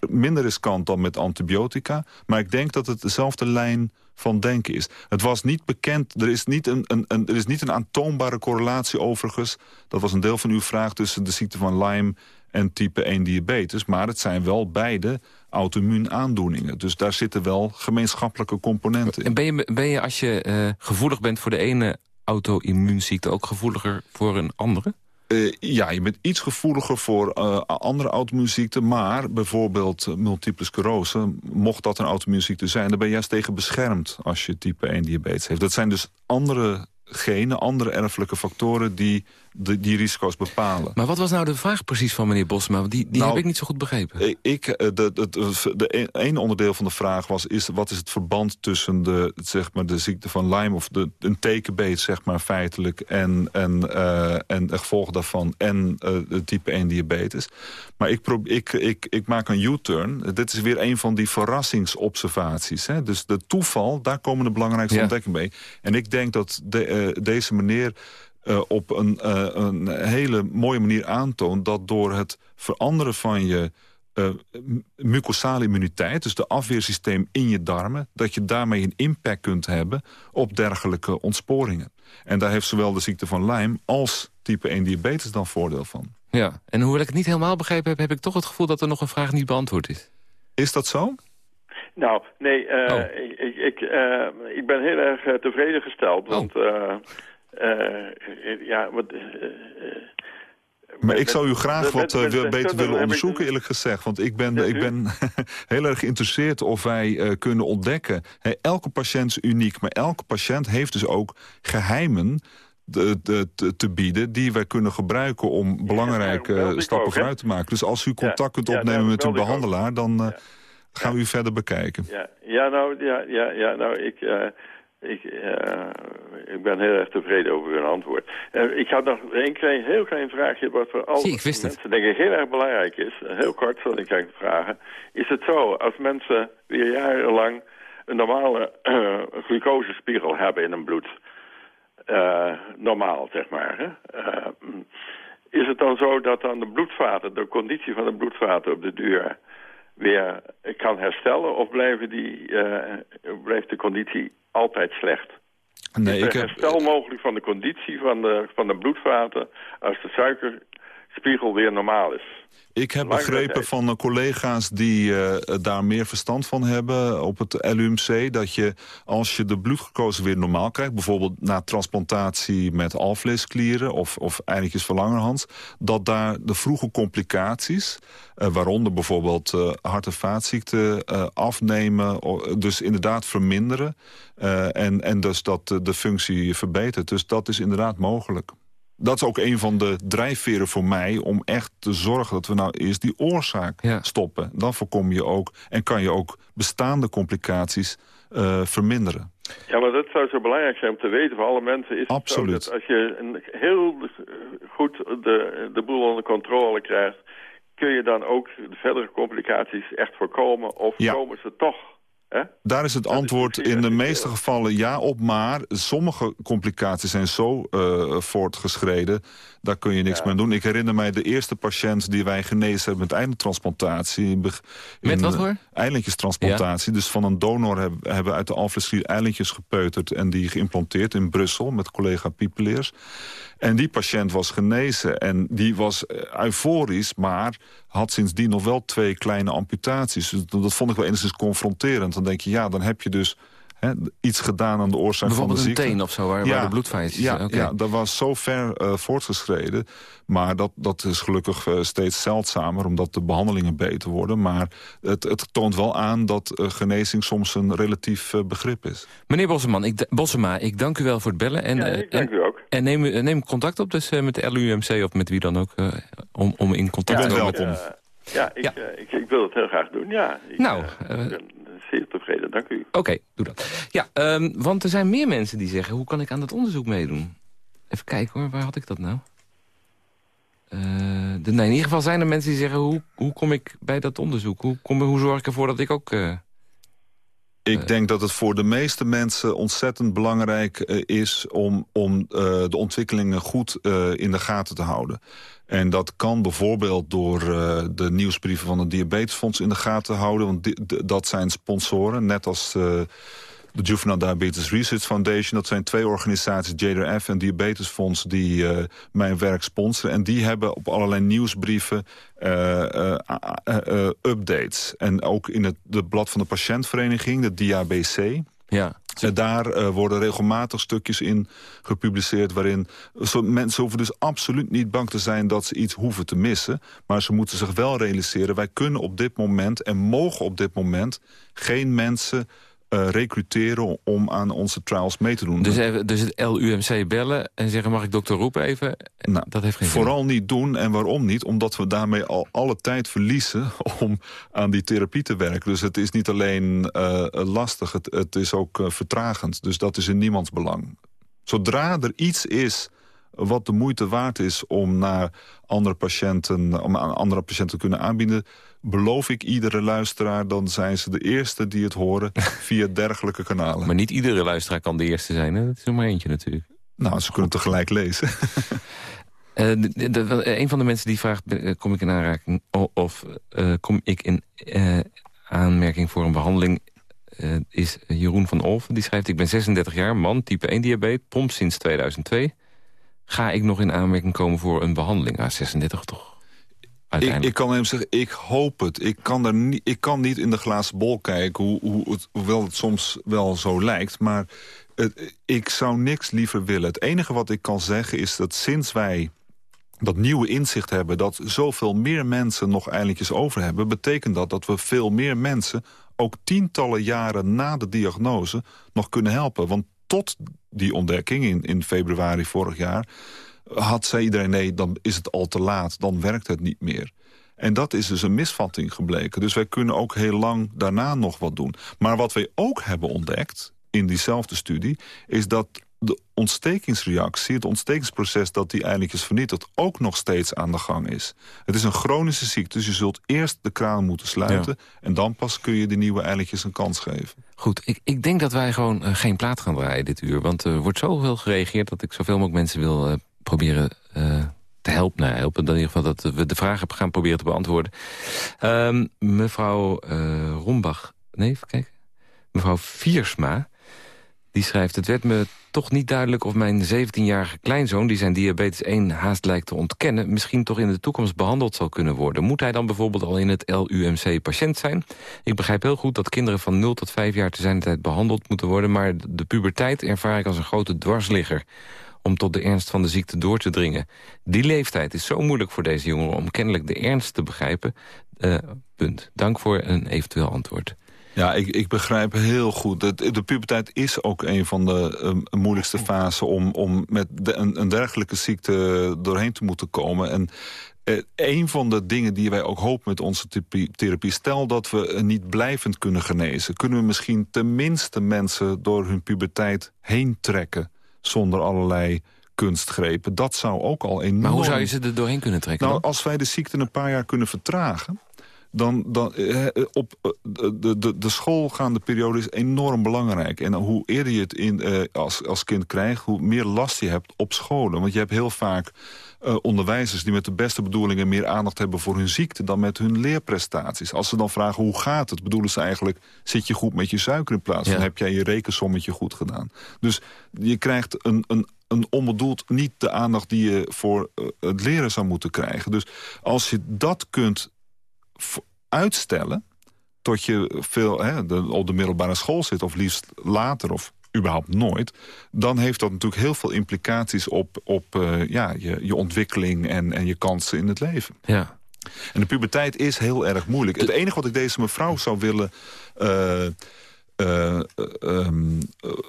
minder riskant dan met antibiotica. Maar ik denk dat het dezelfde lijn van denken is. Het was niet bekend, er is niet een, een, er is niet een aantoonbare correlatie overigens. Dat was een deel van uw vraag tussen de ziekte van Lyme en type 1 diabetes. Maar het zijn wel beide auto-immuunaandoeningen. Dus daar zitten wel gemeenschappelijke componenten in. En ben je, ben je als je uh, gevoelig bent voor de ene auto-immuunziekte ook gevoeliger voor een andere? Uh, ja, je bent iets gevoeliger voor uh, andere auto-immuunziekten... maar bijvoorbeeld uh, multiple sclerose, mocht dat een auto-immuunziekte zijn... dan ben je juist tegen beschermd als je type 1 diabetes heeft. Dat zijn dus andere genen, andere erfelijke factoren... die de, die risico's bepalen. Maar wat was nou de vraag precies van meneer Bosma? Die, die nou, heb ik niet zo goed begrepen. Ik, de, de, de, de ene onderdeel van de vraag was... Is, wat is het verband tussen de, zeg maar, de ziekte van Lyme... of de, een tekenbeet, zeg maar, feitelijk... en, en, uh, en de gevolgen daarvan en uh, type 1 diabetes. Maar ik, ik, ik, ik maak een U-turn. Dit is weer een van die verrassingsobservaties. Hè? Dus de toeval, daar komen de belangrijkste ja. ontdekkingen mee. En ik denk dat de, uh, deze meneer... Uh, op een, uh, een, hele mooie manier aantoont... dat door het veranderen van je uh, mucosale immuniteit... dus de afweersysteem in je darmen... dat je daarmee een impact kunt hebben op dergelijke ontsporingen. En daar heeft zowel de ziekte van Lyme als type 1 diabetes dan voordeel van. Ja, en hoewel ik het niet helemaal begrepen heb... heb ik toch het gevoel dat er nog een vraag niet beantwoord is. Is dat zo? Nou, nee, uh, ik, ik, ik, uh, ik, ben heel erg tevreden gesteld. Want, oh. Ja, wat... maar ik zou u graag wat beter willen onderzoeken, eerlijk gezegd. Want ik ben, ik ben heel erg geïnteresseerd of wij kunnen ontdekken... elke patiënt is uniek, maar elke patiënt heeft dus ook geheimen de, de, te, bieden... die wij kunnen gebruiken om belangrijke stappen vooruit te maken. Dus als u contact kunt opnemen met uw behandelaar... dan uh, gaan we u verder bekijken. Ja, ja nou, ja, ja, ja, nou ik, uh, ik, uh, ik ben heel erg tevreden over uw antwoord. ik had nog een klein, heel klein vraagje... wat voor alle mensen denk ik heel erg belangrijk is. Heel kort zal ik eigenlijk vragen. Is het zo, als mensen weer jarenlang... een normale glucosespiegel hebben in hun bloed uh, normaal, zeg maar. Hè? Uh, is het dan zo dat dan de bloedvaten, de conditie van de bloedvaten op de duur weer kan herstellen? Of blijven die, uh, blijft de conditie altijd slecht? Nee, ik heb... mogelijk van de conditie van de, van de bloedvaten als de suikerspiegel weer normaal is? Ik heb begrepen van collega's die uh, daar meer verstand van hebben op het LUMC... dat je als je de bloedglucose weer normaal krijgt... bijvoorbeeld na transplantatie met alvleesklieren of, of eindjes verlangerhand... dat daar de vroege complicaties, uh, waaronder bijvoorbeeld uh, hart- en vaatziekten... afnemen, dus inderdaad verminderen... en, en dus dat de functie verbetert. Dus dat is inderdaad mogelijk dat is ook een van de drijfveren voor mij... om echt te zorgen dat we nou eerst die oorzaak stoppen. Dan voorkom je ook en kan je ook bestaande complicaties uh, verminderen. Ja, maar dat zou zo belangrijk zijn om te weten voor alle mensen. Is Absoluut. dat als je een heel goed de, de boel onder controle krijgt... kun je dan ook de verdere complicaties echt voorkomen... of komen ze toch daar is het antwoord in de meeste gevallen ja op, maar sommige complicaties zijn zo uh, voortgeschreden, daar kun je niks ja. mee doen. Ik herinner mij de eerste patiënt die wij genezen hebben met eindtransplantatie. In, met wat hoor? Eilandjestransplantatie. Dus van een donor hebben, we uit de alvleesklier eilandjes gepeuterd en die geïmplanteerd in Brussel met collega Piepeleers. En die patiënt was genezen en die was eh, euforisch... maar had sindsdien nog wel twee kleine amputaties. Dus dat vond ik wel enigszins confronterend. Dan denk je, ja, dan heb je dus iets gedaan aan de oorzaak van de ziekte. Bijvoorbeeld een teen of zo, waar, ja, waar de bloedvaatjes... Ja, ja, dat was zo ver uh, voortgeschreden. Maar dat, dat is gelukkig uh, steeds zeldzamer, omdat de behandelingen beter worden. Maar het, het toont wel aan dat uh, genezing soms een relatief begrip is. Meneer Bosseman, ik, Bossema, ik dank u wel voor het bellen. En, ja, ik dank en, u ook. En neem, neem contact op dus met de LUMC of met wie dan ook, om, om in contact te komen. welkom. Ja, ik, ik, ik, wil het heel graag doen, ja. Ik, nou, zeer tevreden, dank u. Oké, doe dat. Ja, um, want er zijn meer mensen die zeggen... hoe kan ik aan dat onderzoek meedoen? Even kijken hoor, waar had ik dat nou? Uh, de, nee, in ieder geval zijn er mensen die zeggen... hoe, hoe kom ik bij dat onderzoek? Hoe, kom, hoe zorg ik ervoor dat ik ook... Uh, ik uh, denk dat het voor de meeste mensen ontzettend belangrijk is... om, om de ontwikkelingen goed in de gaten te houden. En dat kan bijvoorbeeld door uh, de nieuwsbrieven van het Diabetesfonds in de gaten houden. Want dat zijn sponsoren, net als uh, de Juvenile Diabetes Research Foundation. Dat zijn twee organisaties, JDRF en Diabetesfonds, die uh, mijn werk sponsoren. En die hebben op allerlei nieuwsbrieven updates. En ook in het de blad van de patiëntvereniging, de DABC... Ja. En daar uh, worden regelmatig stukjes in gepubliceerd... waarin zo, mensen hoeven dus absoluut niet bang te zijn dat ze iets hoeven te missen. Maar ze moeten zich wel realiseren... wij kunnen op dit moment en mogen op dit moment geen mensen recruteren om aan onze trials mee te doen. Dus, even, dus het LUMC bellen en zeggen mag ik dokter Roep even? Nou, dat heeft geen vooral niet doen en waarom niet? Omdat we daarmee al alle tijd verliezen om aan die therapie te werken. Dus het is niet alleen uh, lastig, het, het, is ook uh, vertragend. Dus dat is in niemands belang. Zodra er iets is wat de moeite waard is om naar andere patiënten, om aan andere patiënten te kunnen aanbieden beloof ik iedere luisteraar... dan zijn ze de eerste die het horen via dergelijke kanalen. Maar niet iedere luisteraar kan de eerste zijn, hè? Dat is er maar eentje natuurlijk. Nou, ze kunnen tegelijk lezen. Uh, een van de mensen die vraagt, uh, kom ik in aanraking... of uh, kom ik in aanmerking voor een behandeling... is Jeroen van Olven. Die schrijft, ik ben 36 jaar, man, type 1 diabetes, pomp sinds 2002. Ga ik nog in aanmerking komen voor een behandeling? Ah, 36 toch Ik, ik, kan hem zeggen, ik hoop het. Ik kan, er niet, ik kan niet in de glazen bol kijken, hoe, hoe het, hoewel het soms wel zo lijkt. Maar ik zou niks liever willen. Het enige wat ik kan zeggen is dat sinds wij dat nieuwe inzicht hebben... dat zoveel meer mensen nog eilandjes over hebben... betekent dat dat we veel meer mensen, ook tientallen jaren na de diagnose... nog kunnen helpen. Want tot die ontdekking in, in februari vorig jaar... had zei iedereen, nee, dan is het al te laat, dan werkt het niet meer. En dat is dus een misvatting gebleken. Dus wij kunnen ook heel lang daarna nog wat doen. Maar wat wij ook hebben ontdekt in diezelfde studie... is dat de ontstekingsreactie, het ontstekingsproces dat die eilandjes vernietigt... ook nog steeds aan de gang is. Het is een chronische ziekte, dus je zult eerst de kraan moeten sluiten... en dan pas kun je de nieuwe eilandjes een kans geven. Goed, ik, ik denk dat wij gewoon uh, geen plaat gaan draaien dit uur. Want er wordt zoveel gereageerd dat ik zoveel mogelijk mensen wil uh, proberen... Uh, te helpen, nou, helpen in ieder geval dat we de vragen gaan proberen te beantwoorden. Um, mevrouw Rombach, nee, even kijken. Mevrouw Viersma, die schrijft... het werd me toch niet duidelijk of mijn 17-jarige kleinzoon... die zijn diabetes 1 haast lijkt te ontkennen... misschien toch in de toekomst behandeld zal kunnen worden. Moet hij dan bijvoorbeeld al in het LUMC patiënt zijn? Ik begrijp heel goed dat kinderen van 0 tot 5 jaar... te zijn tijd behandeld moeten worden... maar de puberteit ervaar ik als een grote dwarsligger om tot de ernst van de ziekte door te dringen. Die leeftijd is zo moeilijk voor deze jongeren om kennelijk de ernst te begrijpen. Uh, punt. Dank voor een eventueel antwoord. Ja, ik, ik begrijp heel goed. De, de puberteit is ook een van de um, moeilijkste fasen... om, om met een, een dergelijke ziekte doorheen te moeten komen. En uh, een van de dingen die wij ook hopen met onze therapie... stel dat we niet blijvend kunnen genezen... kunnen we misschien tenminste mensen door hun puberteit heen trekken... zonder allerlei kunstgrepen. Dat zou ook al enorm... Maar hoe zou je ze er doorheen kunnen trekken? Nou, als wij de ziekte een paar jaar kunnen vertragen dan, dan eh, eh, op eh, de, de, de schoolgaande periode is enorm belangrijk. En hoe eerder je het in, als, als kind krijgt, hoe meer last je hebt op scholen. Want je hebt heel vaak onderwijzers die met de beste bedoelingen... meer aandacht hebben voor hun ziekte dan met hun leerprestaties. Als ze dan vragen hoe gaat het, bedoelen ze eigenlijk... zit je goed met je suiker in plaats van heb jij je rekensommetje goed gedaan. Dus je krijgt een, een een onbedoeld niet de aandacht die je voor het leren zou moeten krijgen. Dus als je dat kunt uitstellen tot je veel hè, de, op de middelbare school zit... of liefst later of überhaupt nooit... dan heeft dat natuurlijk heel veel implicaties op, op uh, ja, je, je ontwikkeling en, en je kansen in het leven. Ja. En de puberteit is heel erg moeilijk. Het enige wat ik deze mevrouw zou willen... Uh, uh, um,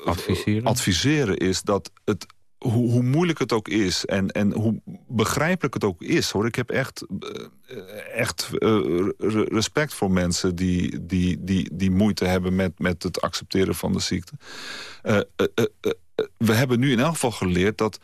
adviseren? adviseren is dat het hoe, hoe, moeilijk het ook is en, en hoe begrijpelijk het ook is... hoor. Ik heb echt, eh, echt uh, respect voor mensen die, die, die, die moeite hebben... met, met het accepteren van de ziekte. Uh, we hebben nu in elk geval geleerd dat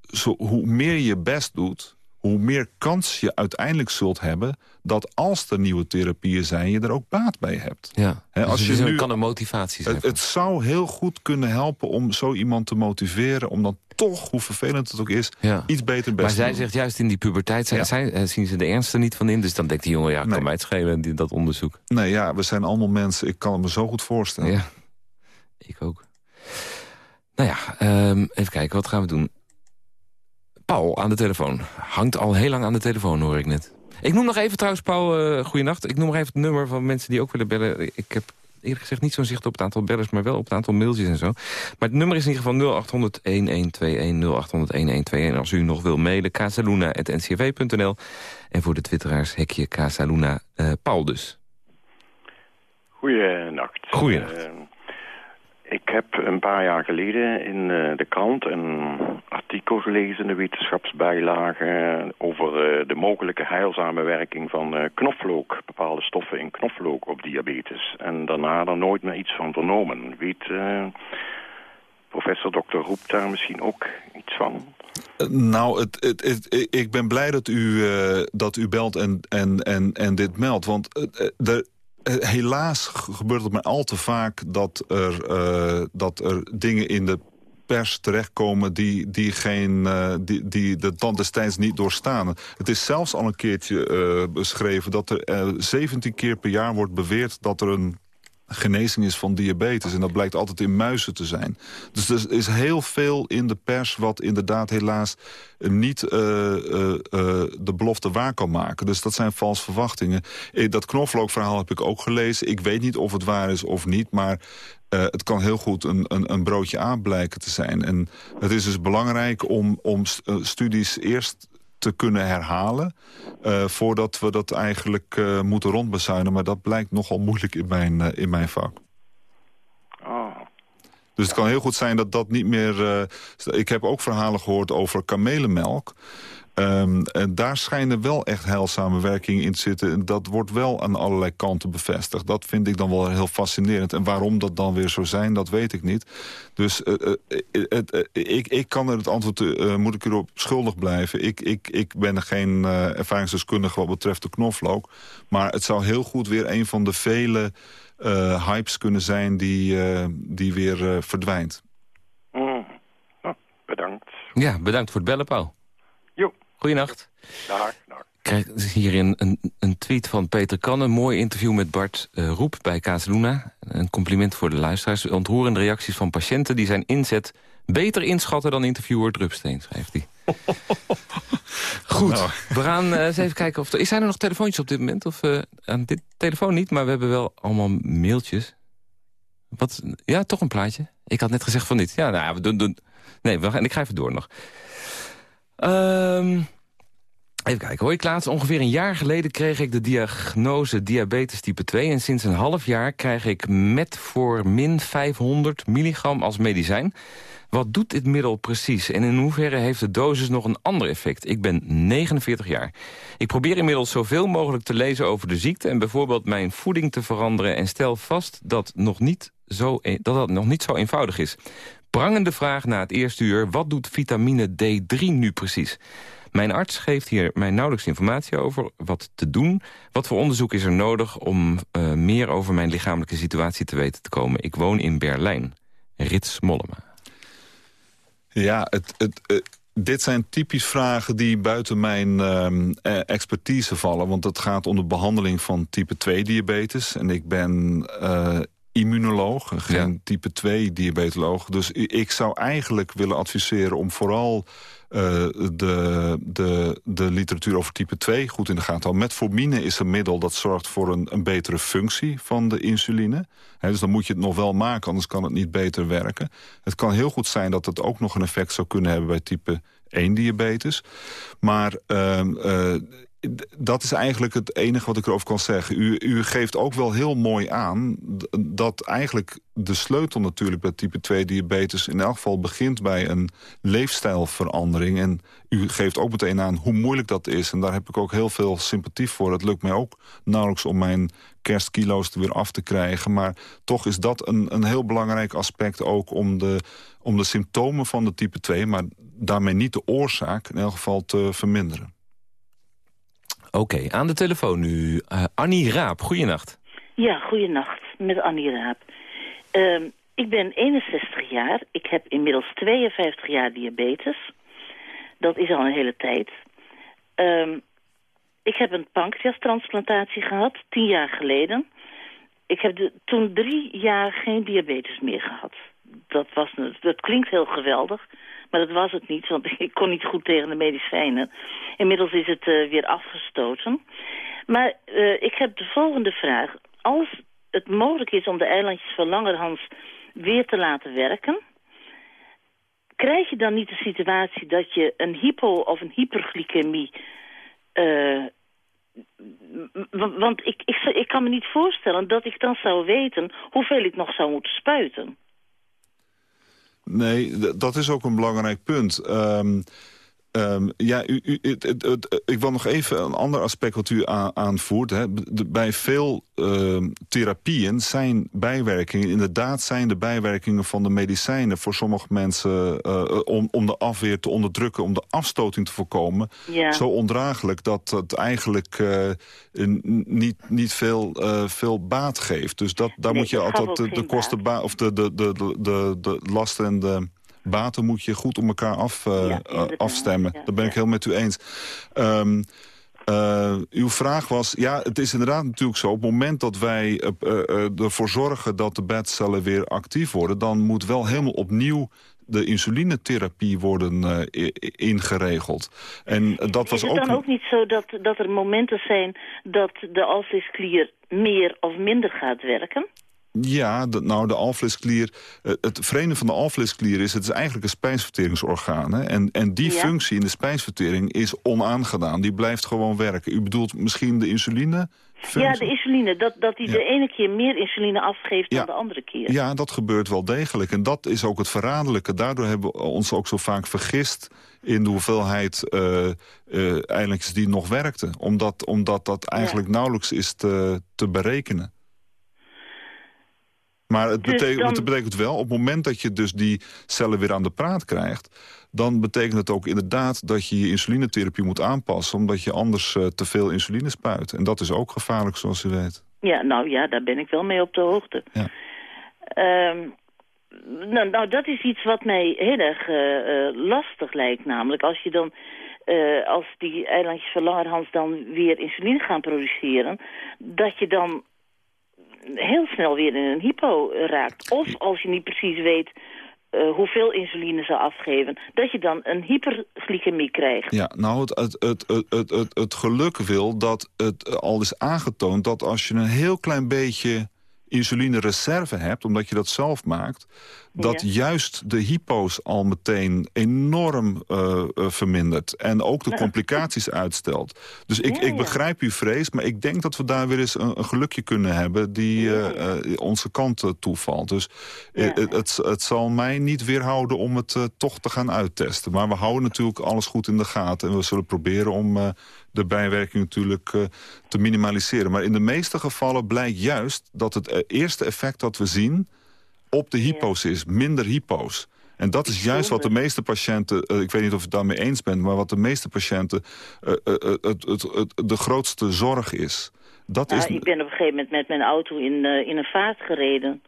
zo, hoe meer je best doet hoe meer kans je uiteindelijk zult hebben... dat als er nieuwe therapieën zijn, je er ook baat bij hebt. Ja, He, als dus je nu, kan een motivatie zijn. Het, het, zou heel goed kunnen helpen om zo iemand te motiveren... om dan toch, hoe vervelend het ook is, iets beter best Maar zij zegt juist in die puberteit, zij, eh, zien ze de ernste niet van in. Dus dan denkt die jongen, ja, kan mij het schelen, dat onderzoek. Nee, ja, we zijn allemaal mensen. Ik kan het me zo goed voorstellen. Ja, ik ook. Nou ja, um, even kijken, wat gaan we doen? Paul aan de telefoon. Hangt al heel lang aan de telefoon, hoor ik net. Ik noem nog even trouwens, Paul, uh, goeienacht. Ik noem nog even het nummer van mensen die ook willen bellen. Ik heb eerlijk gezegd niet zo'n zicht op het aantal bellers... maar wel op het aantal mailtjes en zo. Maar het nummer is in ieder geval 0800-1121, 0800-1121. Als u nog wil mailen, casaluna.ncv.nl. En voor de twitteraars hekje Casaluna. Uh, Paul dus. Goeienacht. Goeienacht. Uh, ik heb een paar jaar geleden in uh, de krant een artikel gelezen, de wetenschapsbijlage, over uh, de mogelijke heilzame werking van uh, knoflook, bepaalde stoffen in knoflook op diabetes. En daarna er nooit meer iets van vernomen. Weet professor Dr. Roep daar misschien ook iets van? Nou, het, het, ik ben blij dat u, dat u belt en, en, en, en dit meldt. Want eh, helaas gebeurt het maar al te vaak dat er, uh, dat er dingen in de pers terechtkomen die, die, geen, uh, die, die de tand destijds niet doorstaan. Het is zelfs al een keertje beschreven dat er 17 keer per jaar wordt beweerd dat er een genezing is van diabetes. En dat blijkt altijd in muizen te zijn. Dus er is heel veel in de pers wat inderdaad helaas niet de belofte waar kan maken. Dus dat zijn vals verwachtingen. Dat knoflookverhaal heb ik ook gelezen. Ik weet niet of het waar is of niet, maar het kan heel goed een, een, een broodje aan blijken te zijn. En het is dus belangrijk om, om studies eerst te kunnen herhalen... Uh, voordat we dat eigenlijk uh, moeten rondbezuinen. Maar dat blijkt nogal moeilijk in mijn, uh, in mijn vak. Oh. Dus het kan heel goed zijn dat dat niet meer... ik heb ook verhalen gehoord over kamelenmelk... Um, en daar schijnen wel echt heilzame werkingen in te zitten. En dat wordt wel aan allerlei kanten bevestigd. Dat vind ik dan wel heel fascinerend. En waarom dat dan weer zo zijn, dat weet ik niet. Dus uh, uh, ik, ik kan er het antwoord, moet ik erop schuldig blijven. Ik, ik, ik ben geen ervaringsdeskundige wat betreft de knoflook. Maar het zou heel goed weer een van de vele hypes kunnen zijn die, die weer verdwijnt. Mm. Oh, bedankt. Ja, bedankt voor het bellen, Paul. Goedenacht. Dag, dag. Ik krijg hier een, een tweet van Peter Kan. Een mooi interview met Bart uh, Roep bij Casaluna. Een compliment voor de luisteraars. Ontroerende reacties van patiënten die zijn inzet beter inschatten dan interviewer Drupsteen, schrijft hij. Goed, nou. we gaan uh, eens even kijken of er... Zijn er nog telefoontjes op dit moment? Of uh, aan dit telefoon niet, maar we hebben wel allemaal mailtjes. Wat? Ja, toch een plaatje. Ik had net gezegd van niet. Ja, nou, we doen... doen. Nee, we gaan, ik ga even door nog. Um, even kijken, hoi Klaas. Ongeveer een jaar geleden kreeg ik de diagnose diabetes type 2... en sinds een half jaar krijg ik met voor min 500 milligram als medicijn. Wat doet dit middel precies en in hoeverre heeft de dosis nog een ander effect? Ik ben 49 jaar. Ik probeer inmiddels zoveel mogelijk te lezen over de ziekte... en bijvoorbeeld mijn voeding te veranderen... en stel vast dat, nog niet zo, e- dat dat nog niet zo eenvoudig is. Prangende vraag na het eerste uur. Wat doet vitamine D3 nu precies? Mijn arts geeft hier mij nauwelijks informatie over wat te doen. Wat voor onderzoek is er nodig om uh, meer over mijn lichamelijke situatie te weten te komen? Ik woon in Berlijn. Rits Mollema. Ja, het, het, uh, dit zijn typisch vragen die buiten mijn uh, expertise vallen. Want het gaat om de behandeling van type 2 diabetes. En ik ben immunoloog, geen type 2 diabetoloog. Dus ik zou eigenlijk willen adviseren om vooral uh, de, de, de literatuur over type 2 goed in de gaten te houden. Metformine is een middel dat zorgt voor een, een betere functie van de insuline. dus dan moet je het nog wel maken, anders kan het niet beter werken. Het kan heel goed zijn dat het ook nog een effect zou kunnen hebben bij type 1 diabetes. Maar uh, dat is eigenlijk het enige wat ik erover kan zeggen. U, u geeft ook wel heel mooi aan dat eigenlijk de sleutel natuurlijk bij type 2 diabetes... in elk geval begint bij een leefstijlverandering. En u geeft ook meteen aan hoe moeilijk dat is. En daar heb ik ook heel veel sympathie voor. Het lukt mij ook nauwelijks om mijn kerstkilo's weer af te krijgen. Maar toch is dat een, een heel belangrijk aspect ook om de, om de symptomen van de type 2... maar daarmee niet de oorzaak in elk geval te verminderen. Oké, aan de telefoon nu. Uh, Annie Raap, goeienacht. Ja, goeienacht, met Annie Raap. Uh, ik ben 61 jaar. Ik heb inmiddels 52 jaar diabetes. Dat is al een hele tijd. Uh, ik heb een pancreastransplantatie gehad, tien jaar geleden. Ik heb toen drie jaar geen diabetes meer gehad. Dat, was, dat klinkt heel geweldig. Maar dat was het niet, want ik kon niet goed tegen de medicijnen. Inmiddels is het uh, weer afgestoten. Maar uh, ik heb de volgende vraag. Als het mogelijk is om de eilandjes van Langerhans weer te laten werken... krijg je dan niet de situatie dat je een hypo- of een hyperglycemie... Uh, want ik, ik, ik kan me niet voorstellen dat ik dan zou weten hoeveel ik nog zou moeten spuiten. Nee, dat is ook een belangrijk punt. Um, Um, ja, u, u, ik wil nog even een ander aspect wat u aanvoert. Hè. bij veel uh, therapieën zijn bijwerkingen... inderdaad zijn de bijwerkingen van de medicijnen... voor sommige mensen uh, om, om de afweer te onderdrukken... om de afstoting te voorkomen... Ja. zo ondraaglijk dat het eigenlijk uh, niet, niet veel, veel baat geeft. Dus dat, daar moet je altijd de, de kosten... of de, de, de, de, de lasten en de baten moet je goed op elkaar af, uh, afstemmen. Ja, Daar ben ik heel met u eens. Um, Uh, uw vraag was, ja, het is inderdaad natuurlijk zo... op het moment dat wij uh, uh, ervoor zorgen dat de bedcellen weer actief worden... dan moet wel helemaal opnieuw de insulinetherapie worden ingeregeld. En dat was is het dan ook... niet zo dat, dat er momenten zijn... dat de alvleesklier meer of minder gaat werken? Ja, de, nou de alvleesklier, eh, het vreemde van de alvleesklier is... het is eigenlijk een spijsverteringsorgaan. Hè? En, en die functie in de spijsvertering is onaangedaan. Die blijft gewoon werken. U bedoelt misschien de insuline? Ja, de insuline. Dat, dat die de ene keer meer insuline afgeeft dan de andere keer. Ja, dat gebeurt wel degelijk. En dat is ook het verraderlijke. Daardoor hebben we ons ook zo vaak vergist in de hoeveelheid uh, uh, die nog werkten. Omdat, omdat dat eigenlijk nauwelijks is te, te berekenen. Maar het, dus betekent, het betekent wel, op het moment dat je dus die cellen weer aan de praat krijgt... dan betekent het ook inderdaad dat je je insulinetherapie moet aanpassen... omdat je anders uh, te veel insuline spuit. En dat is ook gevaarlijk, zoals u weet. Ja, nou ja, daar ben ik wel mee op de hoogte. Ja. Um, nou, nou, dat is iets wat mij heel erg uh, uh, lastig lijkt. Namelijk als je dan... Uh, als die eilandjes van Langerhans dan weer insuline gaan produceren... dat je dan heel snel weer in een hypo raakt. Of als je niet precies weet uh, hoeveel insuline ze afgeven... dat je dan een hyperglycemie krijgt. Ja, nou, het, het, het, het, het, het geluk wil dat het al is aangetoond... dat als je een heel klein beetje insulinereserve hebt, omdat je dat zelf maakt... dat juist de hypo's al meteen enorm uh, vermindert. En ook de complicaties uitstelt. Dus ik, ik begrijp uw vrees, maar ik denk dat we daar weer eens een, een gelukje kunnen hebben... die uh, onze kant toevalt. Dus het, het, zal mij niet weerhouden om het toch te gaan uittesten. Maar we houden natuurlijk alles goed in de gaten. En we zullen proberen om de bijwerking natuurlijk uh, te minimaliseren. Maar in de meeste gevallen blijkt juist dat het eh, eerste effect dat we zien... op de hypo's is, minder hypo's. En dat is juist wat de meeste patiënten, uh, ik weet niet of je het daarmee eens bent... maar wat de meeste patiënten uh, het, het, het, de grootste zorg is. Dat nou, is... Ik ben op een gegeven moment met mijn auto in, in een vaart gereden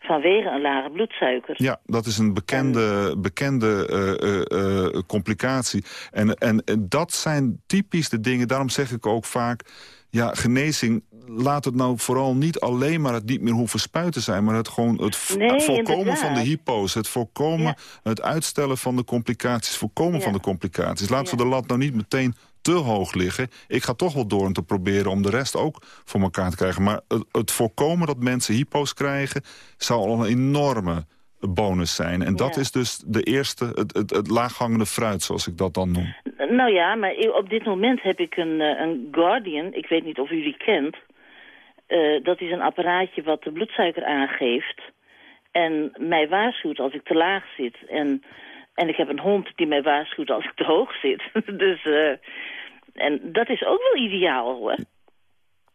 vanwege een lage bloedsuiker. Ja, dat is een bekende, bekende complicatie. En, en, en dat zijn typisch de dingen, daarom zeg ik ook vaak... ja, genezing, laat het nou vooral niet alleen maar het niet meer hoeven spuiten zijn... maar het gewoon het nee, voorkomen van de hypo's, het voorkomen, het uitstellen van de complicaties... voorkomen ja. van de complicaties. Laten we de lat nou niet meteen te hoog liggen. Ik ga toch wel door om te proberen om de rest ook voor elkaar te krijgen. Maar het, het voorkomen dat mensen hypo's krijgen... zou al een enorme bonus zijn. En dat is dus de eerste, het, het, het, laaghangende fruit, zoals ik dat dan noem. Nou ja, maar op dit moment heb ik een, eh, een Guardian. Ik weet niet of u die kent. Uh, dat is een apparaatje wat de bloedsuiker aangeeft. En mij waarschuwt als ik te laag zit. En, en ik heb een hond die mij waarschuwt als ik te hoog zit. dus... Uh, en dat is ook wel ideaal, hoor.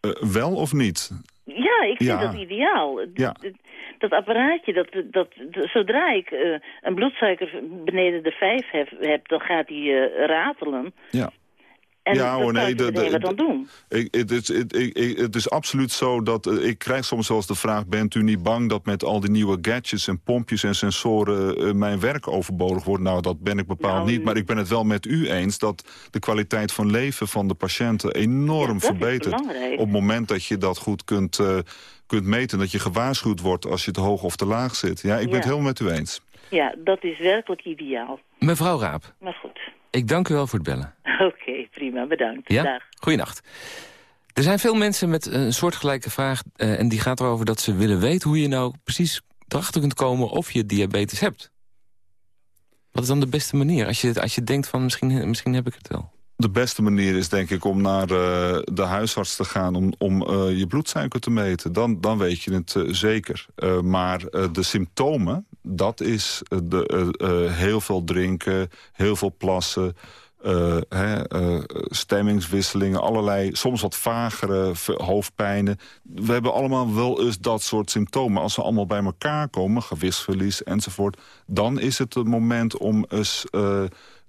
Uh, wel of niet? Ja, ik vind ja. dat ideaal. Ja. Dat apparaatje, dat, dat, zodra ik uh, een bloedsuiker beneden de 5 heb, heb dan gaat die uh, ratelen. Ja. En ja, hoor, nee, de, dan doen. Ik, het, is, het, ik, het is absoluut zo dat uh, ik krijg soms wel eens de vraag... bent u niet bang dat met al die nieuwe gadgets en pompjes en sensoren... Uh, mijn werk overbodig wordt? Nou, dat ben ik bepaald nou, niet. Maar ik ben het wel met u eens dat de kwaliteit van leven van de patiënten... enorm ja, verbetert. Op het moment dat je dat goed kunt, uh, kunt meten... dat je gewaarschuwd wordt als je te hoog of te laag zit. Ja, ik ja. ben het helemaal met u eens. Ja, dat is werkelijk ideaal. Mevrouw Raap. Maar goed. Ik dank u wel voor het bellen. Oké, okay, prima, bedankt. Ja? Dag. Goeienacht. Er zijn veel mensen met een soortgelijke vraag... Uh, en die gaat erover dat ze willen weten hoe je nou precies erachter kunt komen... of je diabetes hebt. Wat is dan de beste manier? Als je, als je denkt van misschien, misschien heb ik het wel. De beste manier is denk ik om naar uh, de huisarts te gaan... om, om uh, je bloedsuiker te meten. Dan, dan weet je het uh, zeker. maar de symptomen, dat is de, heel veel drinken, heel veel plassen... Hè, stemmingswisselingen, allerlei, soms wat vagere hoofdpijnen. We hebben allemaal wel eens dat soort symptomen. Als ze allemaal bij elkaar komen, gewichtsverlies enzovoort... dan is het het moment om eens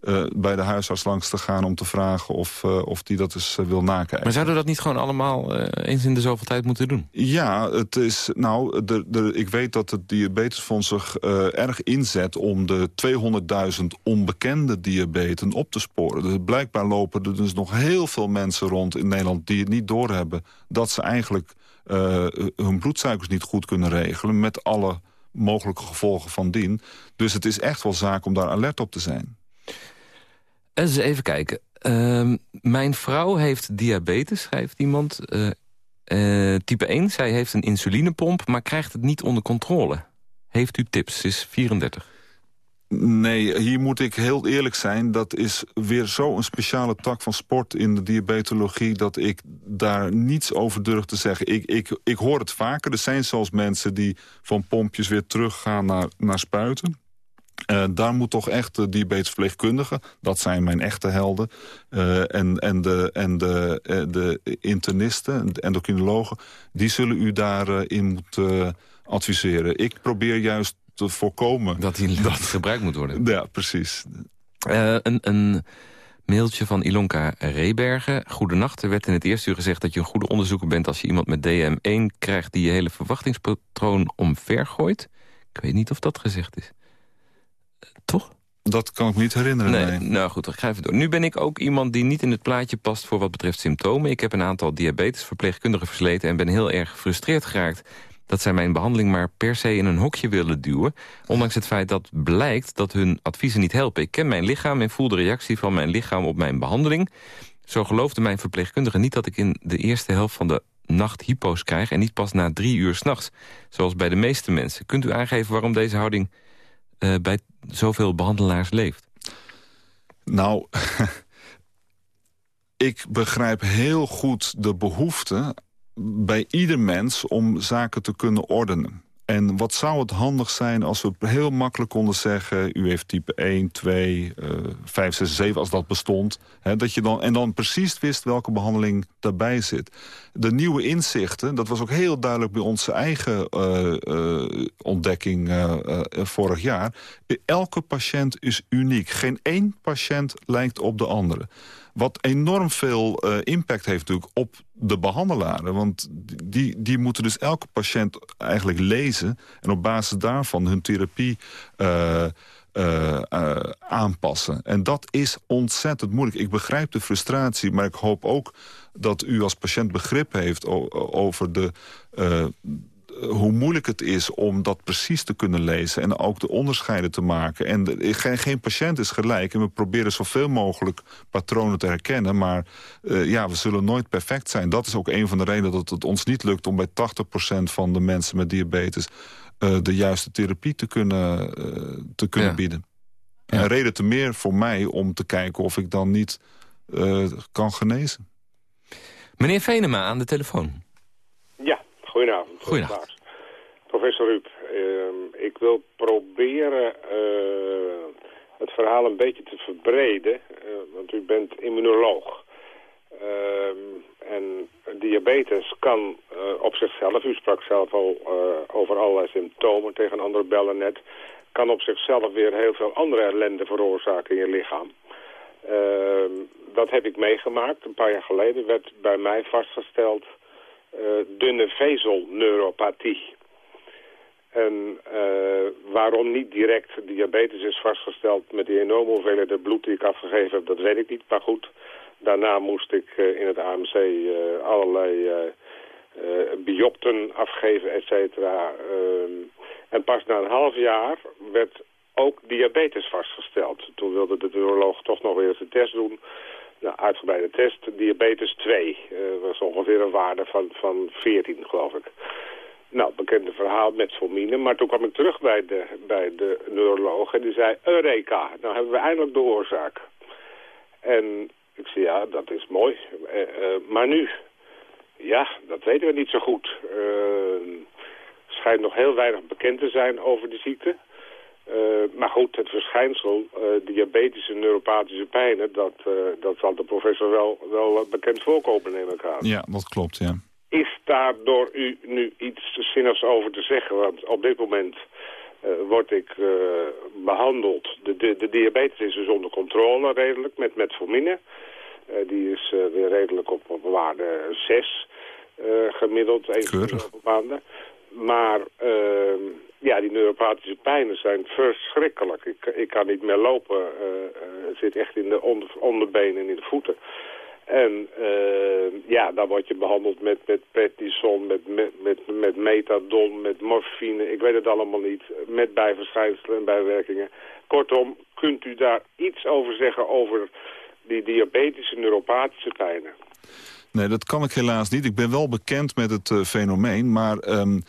uh, uh, bij de huisarts langs te gaan om te vragen of, uh, of die dat eens uh, wil nakijken. Maar zouden we dat niet gewoon allemaal eens in de zoveel tijd moeten doen? Ja, het is, nou, de, de, ik weet dat het Diabetesfonds zich erg inzet om de 200.000 onbekende diabeten op te sporen. Dus blijkbaar lopen er dus nog heel veel mensen rond in Nederland die het niet doorhebben dat ze eigenlijk hun bloedsuikers niet goed kunnen regelen met alle mogelijke gevolgen van dien. Dus het is echt wel zaak om daar alert op te zijn. Eens even kijken. Uh, mijn vrouw heeft diabetes, schrijft iemand. Uh, uh, type 1, zij heeft een insulinepomp, maar krijgt het niet onder controle. Heeft u tips? Is 34. Nee, hier moet ik heel eerlijk zijn. Dat is weer zo'n speciale tak van sport in de diabetologie... dat ik daar niets over durf te zeggen. Ik, ik, ik hoor het vaker. Er zijn zelfs mensen die van pompjes weer teruggaan naar, naar spuiten. Uh, daar moet toch echt de diabetesverpleegkundigen... dat zijn mijn echte helden... Uh, en, en, de, en de, uh, de internisten, de endocrinologen... die zullen u daarin moeten adviseren. Ik probeer juist te voorkomen... Dat die dat gebruikt moet worden. Ja, precies. een, een mailtje van Ilonka Rebergen. Goedenacht, er werd in het eerste uur gezegd dat je een goede onderzoeker bent... als je iemand met DM1 krijgt die je hele verwachtingspatroon omvergooit. Ik weet niet of dat gezegd is. Toch? Dat kan ik me niet herinneren, nee. nee. Nou goed, dan ga even door. Nu ben ik ook iemand die niet in het plaatje past voor wat betreft symptomen. Ik heb een aantal diabetesverpleegkundigen versleten... en ben heel erg gefrustreerd geraakt dat zij mijn behandeling maar per se in een hokje willen duwen. Ondanks het feit dat blijkt dat hun adviezen niet helpen. Ik ken mijn lichaam en voel de reactie van mijn lichaam op mijn behandeling. Zo geloofde mijn verpleegkundige niet dat ik in de eerste helft van de nacht hypo's krijg... en niet pas na drie uur s'nachts, zoals bij de meeste mensen. Kunt u aangeven waarom deze houding uh, bij zoveel behandelaars leeft? Nou, ik begrijp heel goed de behoefte bij ieder mens om zaken te kunnen ordenen. En wat zou het handig zijn als we heel makkelijk konden zeggen... u heeft type 1, 2, uh, 5, 6, 7 als dat bestond. Hè, dat je dan, en dan precies wist welke behandeling daarbij zit. De nieuwe inzichten, dat was ook heel duidelijk bij onze eigen uh, uh, ontdekking uh, vorig jaar. Elke patiënt is uniek. Geen één patiënt lijkt op de andere. Wat enorm veel uh, impact heeft natuurlijk op de behandelaren. Want die, die moeten dus elke patiënt eigenlijk lezen... en op basis daarvan hun therapie... Uh, uh, aanpassen. En dat is ontzettend moeilijk. Ik begrijp de frustratie, maar ik hoop ook dat u als patiënt begrip heeft over de, hoe moeilijk het is om dat precies te kunnen lezen... en ook de onderscheiden te maken. En de, geen, geen, patiënt is gelijk. En we proberen zoveel mogelijk patronen te herkennen. Maar uh, ja, we zullen nooit perfect zijn. Dat is ook een van de redenen dat het ons niet lukt... om bij 80% van de mensen met diabetes... Uh, de juiste therapie te kunnen, uh, te kunnen ja. bieden. Ja. En reden te meer voor mij om te kijken of ik dan niet kan genezen. Meneer Venema aan de telefoon. Goedenavond. Goedenavond. Professor Rup, uh, ik wil proberen uh, het verhaal een beetje te verbreden, uh, want u bent immunoloog. Ehm, en diabetes kan eh, op zichzelf, u sprak zelf al over allerlei symptomen tegen andere bellen net, kan op zichzelf weer heel veel andere ellende veroorzaken in je lichaam. Ehm, dat heb ik meegemaakt. Een paar jaar geleden werd bij mij vastgesteld dunne vezelneuropathie. En uh, waarom niet direct diabetes is vastgesteld met die enorme hoeveelheid bloed die ik afgegeven heb, dat weet ik niet. Maar goed, daarna moest ik uh, in het AMC allerlei biopten afgeven, et cetera. Ehm, en pas na een half jaar werd ook diabetes vastgesteld. Toen wilde de neuroloog toch nog weer eens een test doen nou, uitgebreide test, diabetes 2. Uh, dat was ongeveer een waarde van, van 14, geloof ik. Nou, bekende verhaal met formine. Maar toen kwam ik terug bij de, bij de neuroloog en die zei... Eureka, nou hebben we eindelijk de oorzaak. En ik zei, ja, dat is mooi. Uh, uh, maar nu? Ja, dat weten we niet zo goed. Uh, schijnt nog heel weinig bekend te zijn over de ziekte. Uh, maar goed, het verschijnsel, uh, diabetische neuropathische pijnen, dat, uh, dat zal de professor wel, wel bekend voorkomen, neem ik aan. Ja, dat klopt, ja. Is daar door u nu iets zinnigs over te zeggen? Want op dit moment word ik behandeld. De, de, de, diabetes is dus onder controle redelijk met metformine. die is weer redelijk op, op waarde 6 gemiddeld, even maanden. Maar die neuropathische pijnen zijn verschrikkelijk. Ik, ik kan niet meer lopen. het zit echt in de onder, onderbenen en in de voeten. En uh, ja, dan word je behandeld met, met prednison, met, met, met, met methadon, met morfine. Ik weet het allemaal niet. Met bijverschijnselen en bijwerkingen. Kortom, kunt u daar iets over zeggen over die diabetische neuropathische pijnen? Nee, dat kan ik helaas niet. Ik ben wel bekend met het uh, fenomeen. Maar um,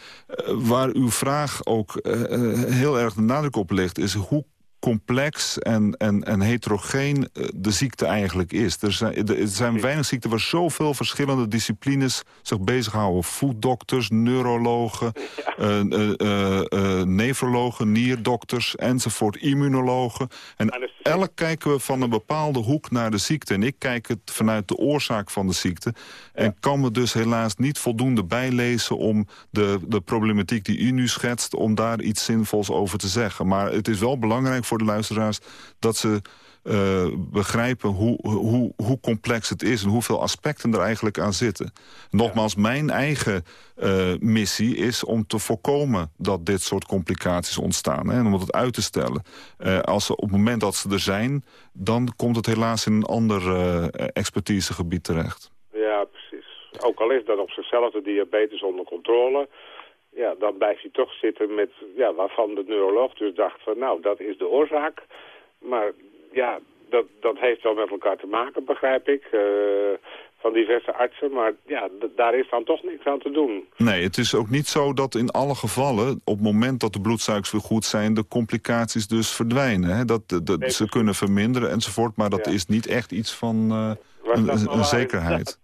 waar uw vraag ook uh, heel erg de nadruk op ligt... is hoe complex en, en, en heterogeen eh, de ziekte eigenlijk is. Er zijn, er zijn weinig ziekten waar zoveel verschillende disciplines zich bezighouden. Voetdokters, neurologen, ja. uh, nefrologen, nierdokters enzovoort, immunologen. En elk kijken we van een bepaalde hoek naar de ziekte. En ik kijk het vanuit de oorzaak van de ziekte. En kan me dus helaas niet voldoende bijlezen om de, de problematiek die u nu schetst... om daar iets zinvols over te zeggen. Maar het is wel belangrijk voor de luisteraars dat ze... Uh, begrijpen hoe, hoe, hoe complex het is... en hoeveel aspecten er eigenlijk aan zitten. Nogmaals, mijn eigen uh, missie is om te voorkomen... dat dit soort complicaties ontstaan. Hè, en om het uit te stellen. Uh, als ze, op het moment dat ze er zijn... dan komt het helaas in een ander expertisegebied terecht. Ja, precies. Ook al is dat op zichzelf de diabetes onder controle ja, dan blijft hij toch zitten met, ja, waarvan de neuroloog dus dacht van, nou, dat is de oorzaak. Maar ja, dat, dat heeft wel met elkaar te maken, begrijp ik, uh, van diverse artsen. Maar ja, daar is dan toch niks aan te doen. Nee, het is ook niet zo dat in alle gevallen, op het moment dat de bloedsuikers weer goed zijn, de complicaties dus verdwijnen. Hè? Dat, dat, ze kunnen verminderen enzovoort, maar dat is niet echt iets van uh, een, een, zekerheid.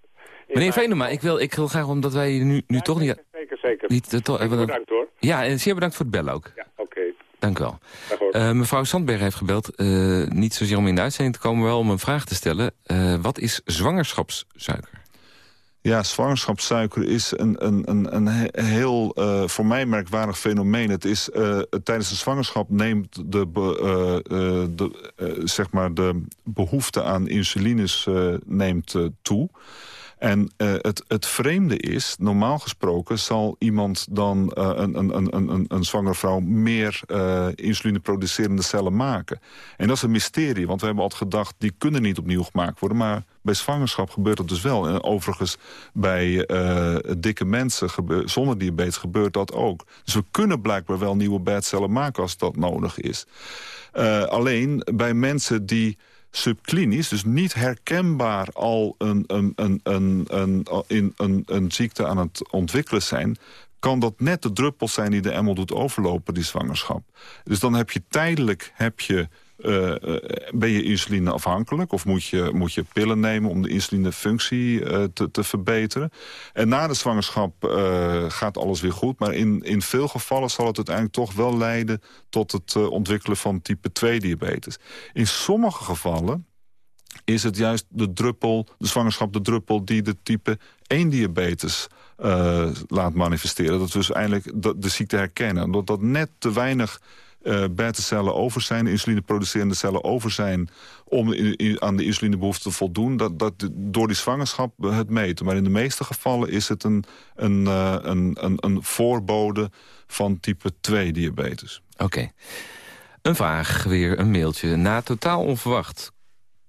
Meneer Venema, ik wil, ik wil graag, omdat wij nu, nu toch niet... Zeker, zeker. Niet, uh, bedankt hoor. Ja, en zeer bedankt voor het bellen ook. Ja, oké. Dank u wel. Uh, mevrouw Sandberg heeft gebeld, uh, niet zozeer om in de uitzending te komen... maar wel om een vraag te stellen. Uh, wat is zwangerschapssuiker? Ja, zwangerschapssuiker is een, een, een, een heel, uh, voor mij merkwaardig fenomeen. Het is, uh, tijdens de zwangerschap neemt de, uh, de, zeg maar de behoefte aan insulines neemt toe... En uh, het, het vreemde is, normaal gesproken zal iemand dan, uh, een, een, een, een, een zwangere vrouw, meer uh, insulineproducerende cellen maken. En dat is een mysterie, want we hebben altijd gedacht, die kunnen niet opnieuw gemaakt worden. Maar bij zwangerschap gebeurt dat dus wel. En overigens bij dikke mensen zonder diabetes gebeurt dat ook. Dus we kunnen blijkbaar wel nieuwe bedcellen maken als dat nodig is. alleen bij mensen die subklinisch, dus niet herkenbaar al een, een, een, een, een, een, een, een ziekte aan het ontwikkelen zijn kan dat net de druppel zijn die de emmel doet overlopen, die zwangerschap. Dus dan heb je tijdelijk heb je uh, ben je insulineafhankelijk of moet je, moet je pillen nemen om de insulinefunctie uh, te, te verbeteren. En na de zwangerschap gaat alles weer goed. Maar in, in veel gevallen zal het uiteindelijk toch wel leiden tot het ontwikkelen van type 2 diabetes. In sommige gevallen is het juist de druppel, de zwangerschap de druppel die de type 1 diabetes laat manifesteren. Dat we dus eindelijk de, de ziekte herkennen. Omdat dat net te weinig uh, beta-cellen over zijn, insulineproducerende cellen over zijn... om aan de insulinebehoefte te voldoen, dat, dat door die zwangerschap het meten. Maar in de meeste gevallen is het een, een, uh, een, een, een voorbode van type 2 diabetes. Oké. Een vraag, weer een mailtje. Na totaal onverwacht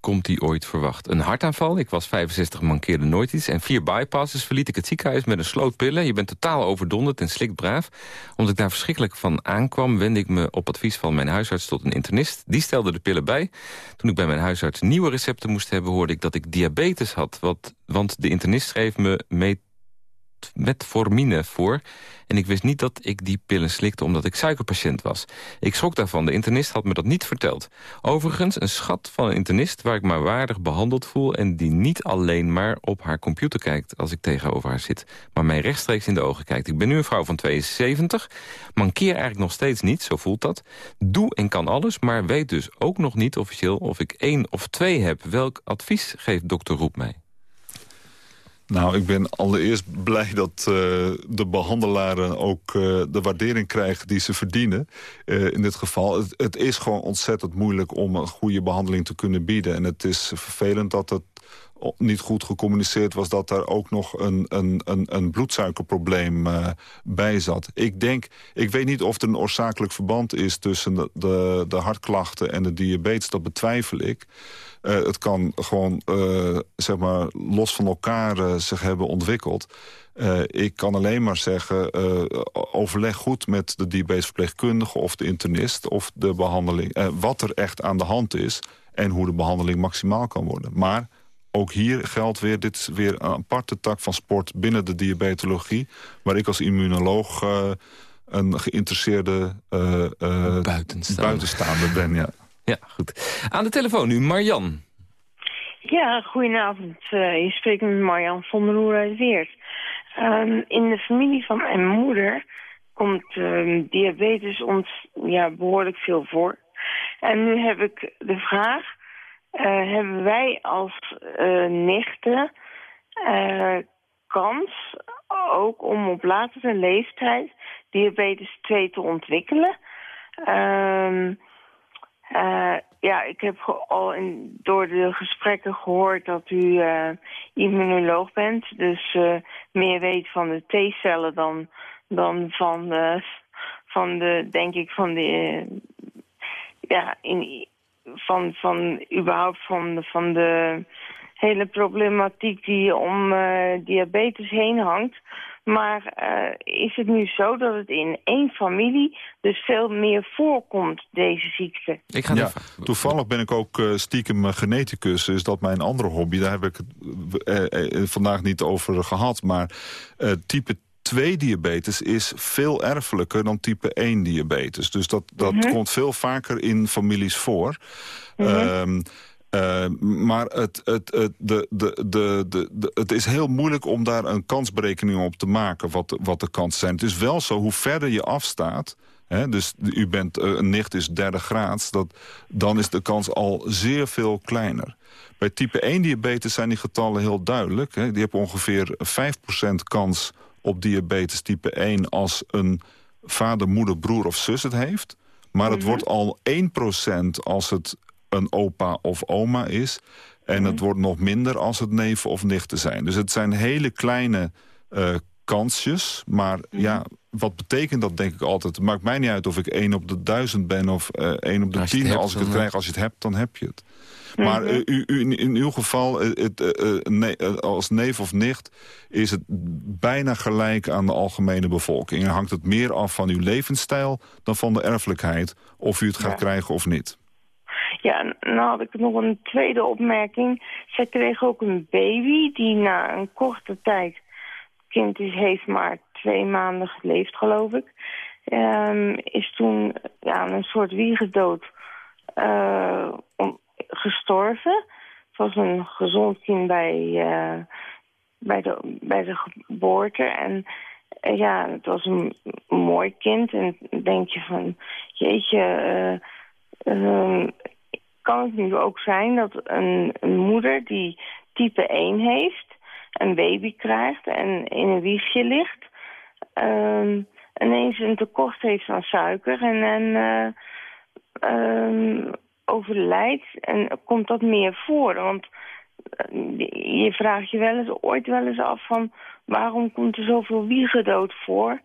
komt die ooit verwacht. Een hartaanval, ik was 65, mankeerde nooit iets... en vier bypasses verliet ik het ziekenhuis met een sloot pillen. Je bent totaal overdonderd en slikt braaf. Omdat ik daar verschrikkelijk van aankwam... wendde ik me op advies van mijn huisarts tot een internist. Die stelde de pillen bij. Toen ik bij mijn huisarts nieuwe recepten moest hebben... hoorde ik dat ik diabetes had. Wat, want de internist schreef me mee metformine voor. En ik wist niet dat ik die pillen slikte omdat ik suikerpatiënt was. Ik schrok daarvan, de internist had me dat niet verteld. Overigens een schat van een internist waar ik me waardig behandeld voel... en die niet alleen maar op haar computer kijkt als ik tegenover haar zit... maar mij rechtstreeks in de ogen kijkt. Ik ben nu een vrouw van 72, mankeer eigenlijk nog steeds niet, zo voelt dat. Doe en kan alles, maar weet dus ook nog niet officieel... of ik één of twee heb. Welk advies geeft dokter Roep mij? Nou, ik ben allereerst blij dat uh, de behandelaren ook uh, de waardering krijgen die ze verdienen. Uh, in dit geval, het, is gewoon ontzettend moeilijk om een goede behandeling te kunnen bieden. En het is vervelend dat het niet goed gecommuniceerd was... dat daar ook nog een, een, een, een bloedsuikerprobleem bij zat. Ik denk, ik weet niet of er een oorzakelijk verband is... tussen de, de, de hartklachten en de diabetes, dat betwijfel ik. Uh, het kan gewoon uh, zeg maar los van elkaar zich hebben ontwikkeld. ik kan alleen maar zeggen, overleg goed met de diabetesverpleegkundige... of de internist of de behandeling, wat er echt aan de hand is... en hoe de behandeling maximaal kan worden. Maar ook hier geldt weer, dit is weer een aparte tak van sport binnen de diabetologie... waar ik als immunoloog een geïnteresseerde uh, buitenstaander. ben. Ja. Ja, goed. Aan de telefoon nu Marjan. Ja, goedenavond. je spreekt met Marjan van der Roer uit Weert. Um, in de familie van mijn moeder komt um, diabetes ons ja, behoorlijk veel voor. En nu heb ik de vraag uh, hebben wij als uh, nichten uh, kans ook om op latere leeftijd diabetes 2 te ontwikkelen. Uh, ja, ik heb al in, door de gesprekken gehoord dat u immunoloog bent. Dus meer weet van de T-cellen dan, dan van, van de, denk ik, van de... ja, in, van, van überhaupt van, van de hele problematiek die om diabetes heen hangt. Maar uh, is het nu zo dat het in één familie dus veel meer voorkomt, deze ziekte? Ik ga ja, toevallig ben ik ook uh, stiekem geneticus. Is dat mijn andere hobby? Daar heb ik het vandaag niet over gehad. Maar type 2 diabetes is veel erfelijker dan type 1 diabetes. Dus dat, dat mhm. komt veel vaker in families voor. Mm maar het, het, het, de, de, de, de, het is heel moeilijk om daar een kansberekening op te maken... wat, wat de kansen zijn. Het is wel zo, hoe verder je afstaat... Hè, dus u bent, uh, een nicht is derde graads... Dat, dan is de kans al zeer veel kleiner. Bij type 1 diabetes zijn die getallen heel duidelijk. Hè. Die hebben ongeveer 5% kans op diabetes type 1 als een vader, moeder, broer of zus het heeft. Maar het mhm. wordt al 1% als het een opa of oma is. En het mhm. wordt nog minder als het neven of nichten zijn. Dus het zijn hele kleine uh, kansjes. Maar mhm. ja, wat betekent dat denk ik altijd? Het maakt mij niet uit of ik 1 op de 1000 ben of uh, eh, 1 op de 10. Als, ik het krijg, als je het hebt, dan heb je het. Maar mhm. u, u, in uw geval, eh, het, uh, als neef of nicht... is het bijna gelijk aan de algemene bevolking. En hangt het meer af van uw levensstijl dan van de erfelijkheid... of u het gaat krijgen of niet. Ja, nou had ik nog een tweede opmerking. Zij kreeg ook een baby die na een korte tijd... kind is, heeft maar twee maanden geleefd, geloof ik... Um, is toen ja, een soort wiegedood uh, gestorven. Het was een gezond kind bij, uh, bij, de, bij de geboorte. En uh, ja, het was een, mooi kind. En denk je van, jeetje, uh, kan het nu ook zijn dat een, een, moeder die type 1 heeft... een baby krijgt en in een wiegje ligt... Ehm, ineens een tekort heeft aan suiker en... en um, overlijdt en komt dat meer voor? Want eh, je vraagt je wel eens, ooit wel eens af van... waarom komt er zoveel wiegedood voor?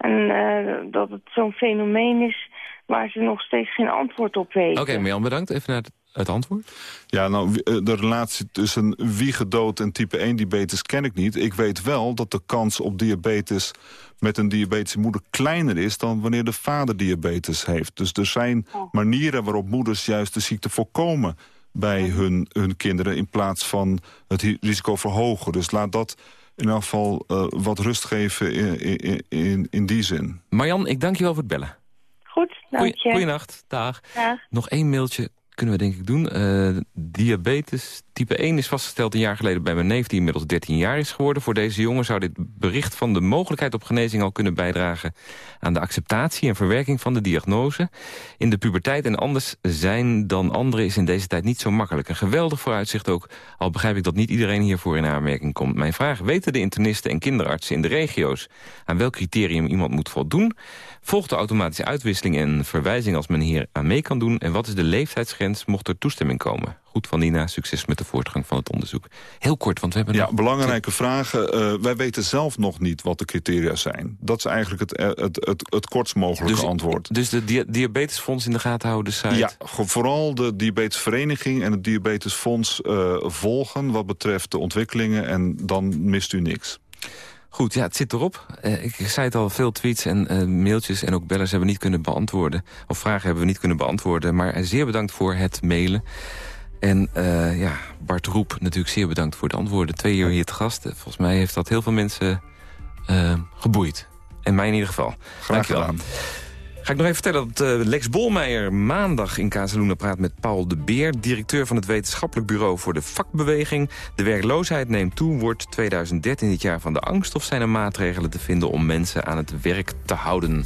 En uh, dat het zo'n fenomeen is waar ze nog steeds geen antwoord op weten. Oké, okay, Marjan, bedankt. Even naar het antwoord? Ja, nou, eh, de relatie tussen wiegedood en type 1 diabetes ken ik niet. Ik weet wel dat de kans op diabetes met een diabetische moeder kleiner is... dan wanneer de vader diabetes heeft. Dus er zijn oh. manieren waarop moeders juist de ziekte voorkomen bij hun, hun kinderen... in plaats van het risico verhogen. Dus laat dat in elk geval uh, wat rust geven in, in, in, in die zin. Marjan, ik dank je wel voor het bellen. Goed, dank je. Goeienacht, dag. dag. Nog één mailtje kunnen we denk ik doen. Uh, diabetes Type 1 is vastgesteld een jaar geleden bij mijn neef... die inmiddels 13 jaar is geworden. Voor deze jongen zou dit bericht van de mogelijkheid op genezing... al kunnen bijdragen aan de acceptatie en verwerking van de diagnose. In de puberteit en anders zijn dan anderen is in deze tijd niet zo makkelijk. Een geweldig vooruitzicht ook, al begrijp ik dat niet iedereen hiervoor in aanmerking komt. Mijn vraag, weten de internisten en kinderartsen in de regio's... aan welk criterium iemand moet voldoen? Volgt de automatische uitwisseling en verwijzing als men hier aan mee kan doen? En wat is de leeftijdsgrens mocht er toestemming komen? Goed van Nina, succes met de voortgang van het onderzoek. Heel kort, want we hebben... Ja, belangrijke vragen. Uh, wij weten zelf nog niet wat de criteria zijn. Dat is eigenlijk het, eh, het, het, het kortst mogelijke dus, antwoord. Dus de dia Diabetesfonds in de gaten houden, site? Ja, vooral de Diabetesvereniging en het Diabetesfonds uh, volgen... wat betreft de ontwikkelingen en dan mist u niks. Goed, ja, het zit erop. Uh, ik zei het al, veel tweets en uh, mailtjes en ook bellers hebben we niet kunnen beantwoorden. Of vragen hebben we niet kunnen beantwoorden. Maar zeer bedankt voor het mailen. En uh, ja, Bart Roep natuurlijk zeer bedankt voor de antwoorden. Twee jaar hier te gast. Volgens mij heeft dat heel veel mensen geboeid. En mij in ieder geval. Graag gedaan. Ga ik nog even vertellen dat uh, Lex Bolmeijer maandag in Casaluna praat met Paul de Beer... directeur van het wetenschappelijk bureau voor de vakbeweging. De werkloosheid neemt toe. Wordt 2013 het jaar van de angst... of zijn er maatregelen te vinden om mensen aan het werk te houden?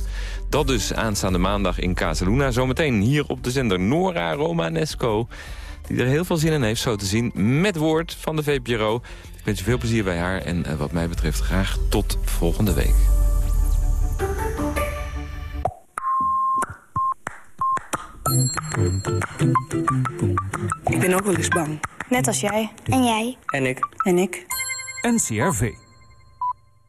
Dat dus aanstaande maandag in Casaluna. Zometeen hier op de zender Nora Romanesco... die er heel veel zin in heeft, zo te zien, met woord van de VPRO. Ik wens je veel plezier bij haar en uh, wat mij betreft graag tot volgende week. Ik ben ook wel eens bang. Net als jij. En jij. En ik. En ik. NCRV.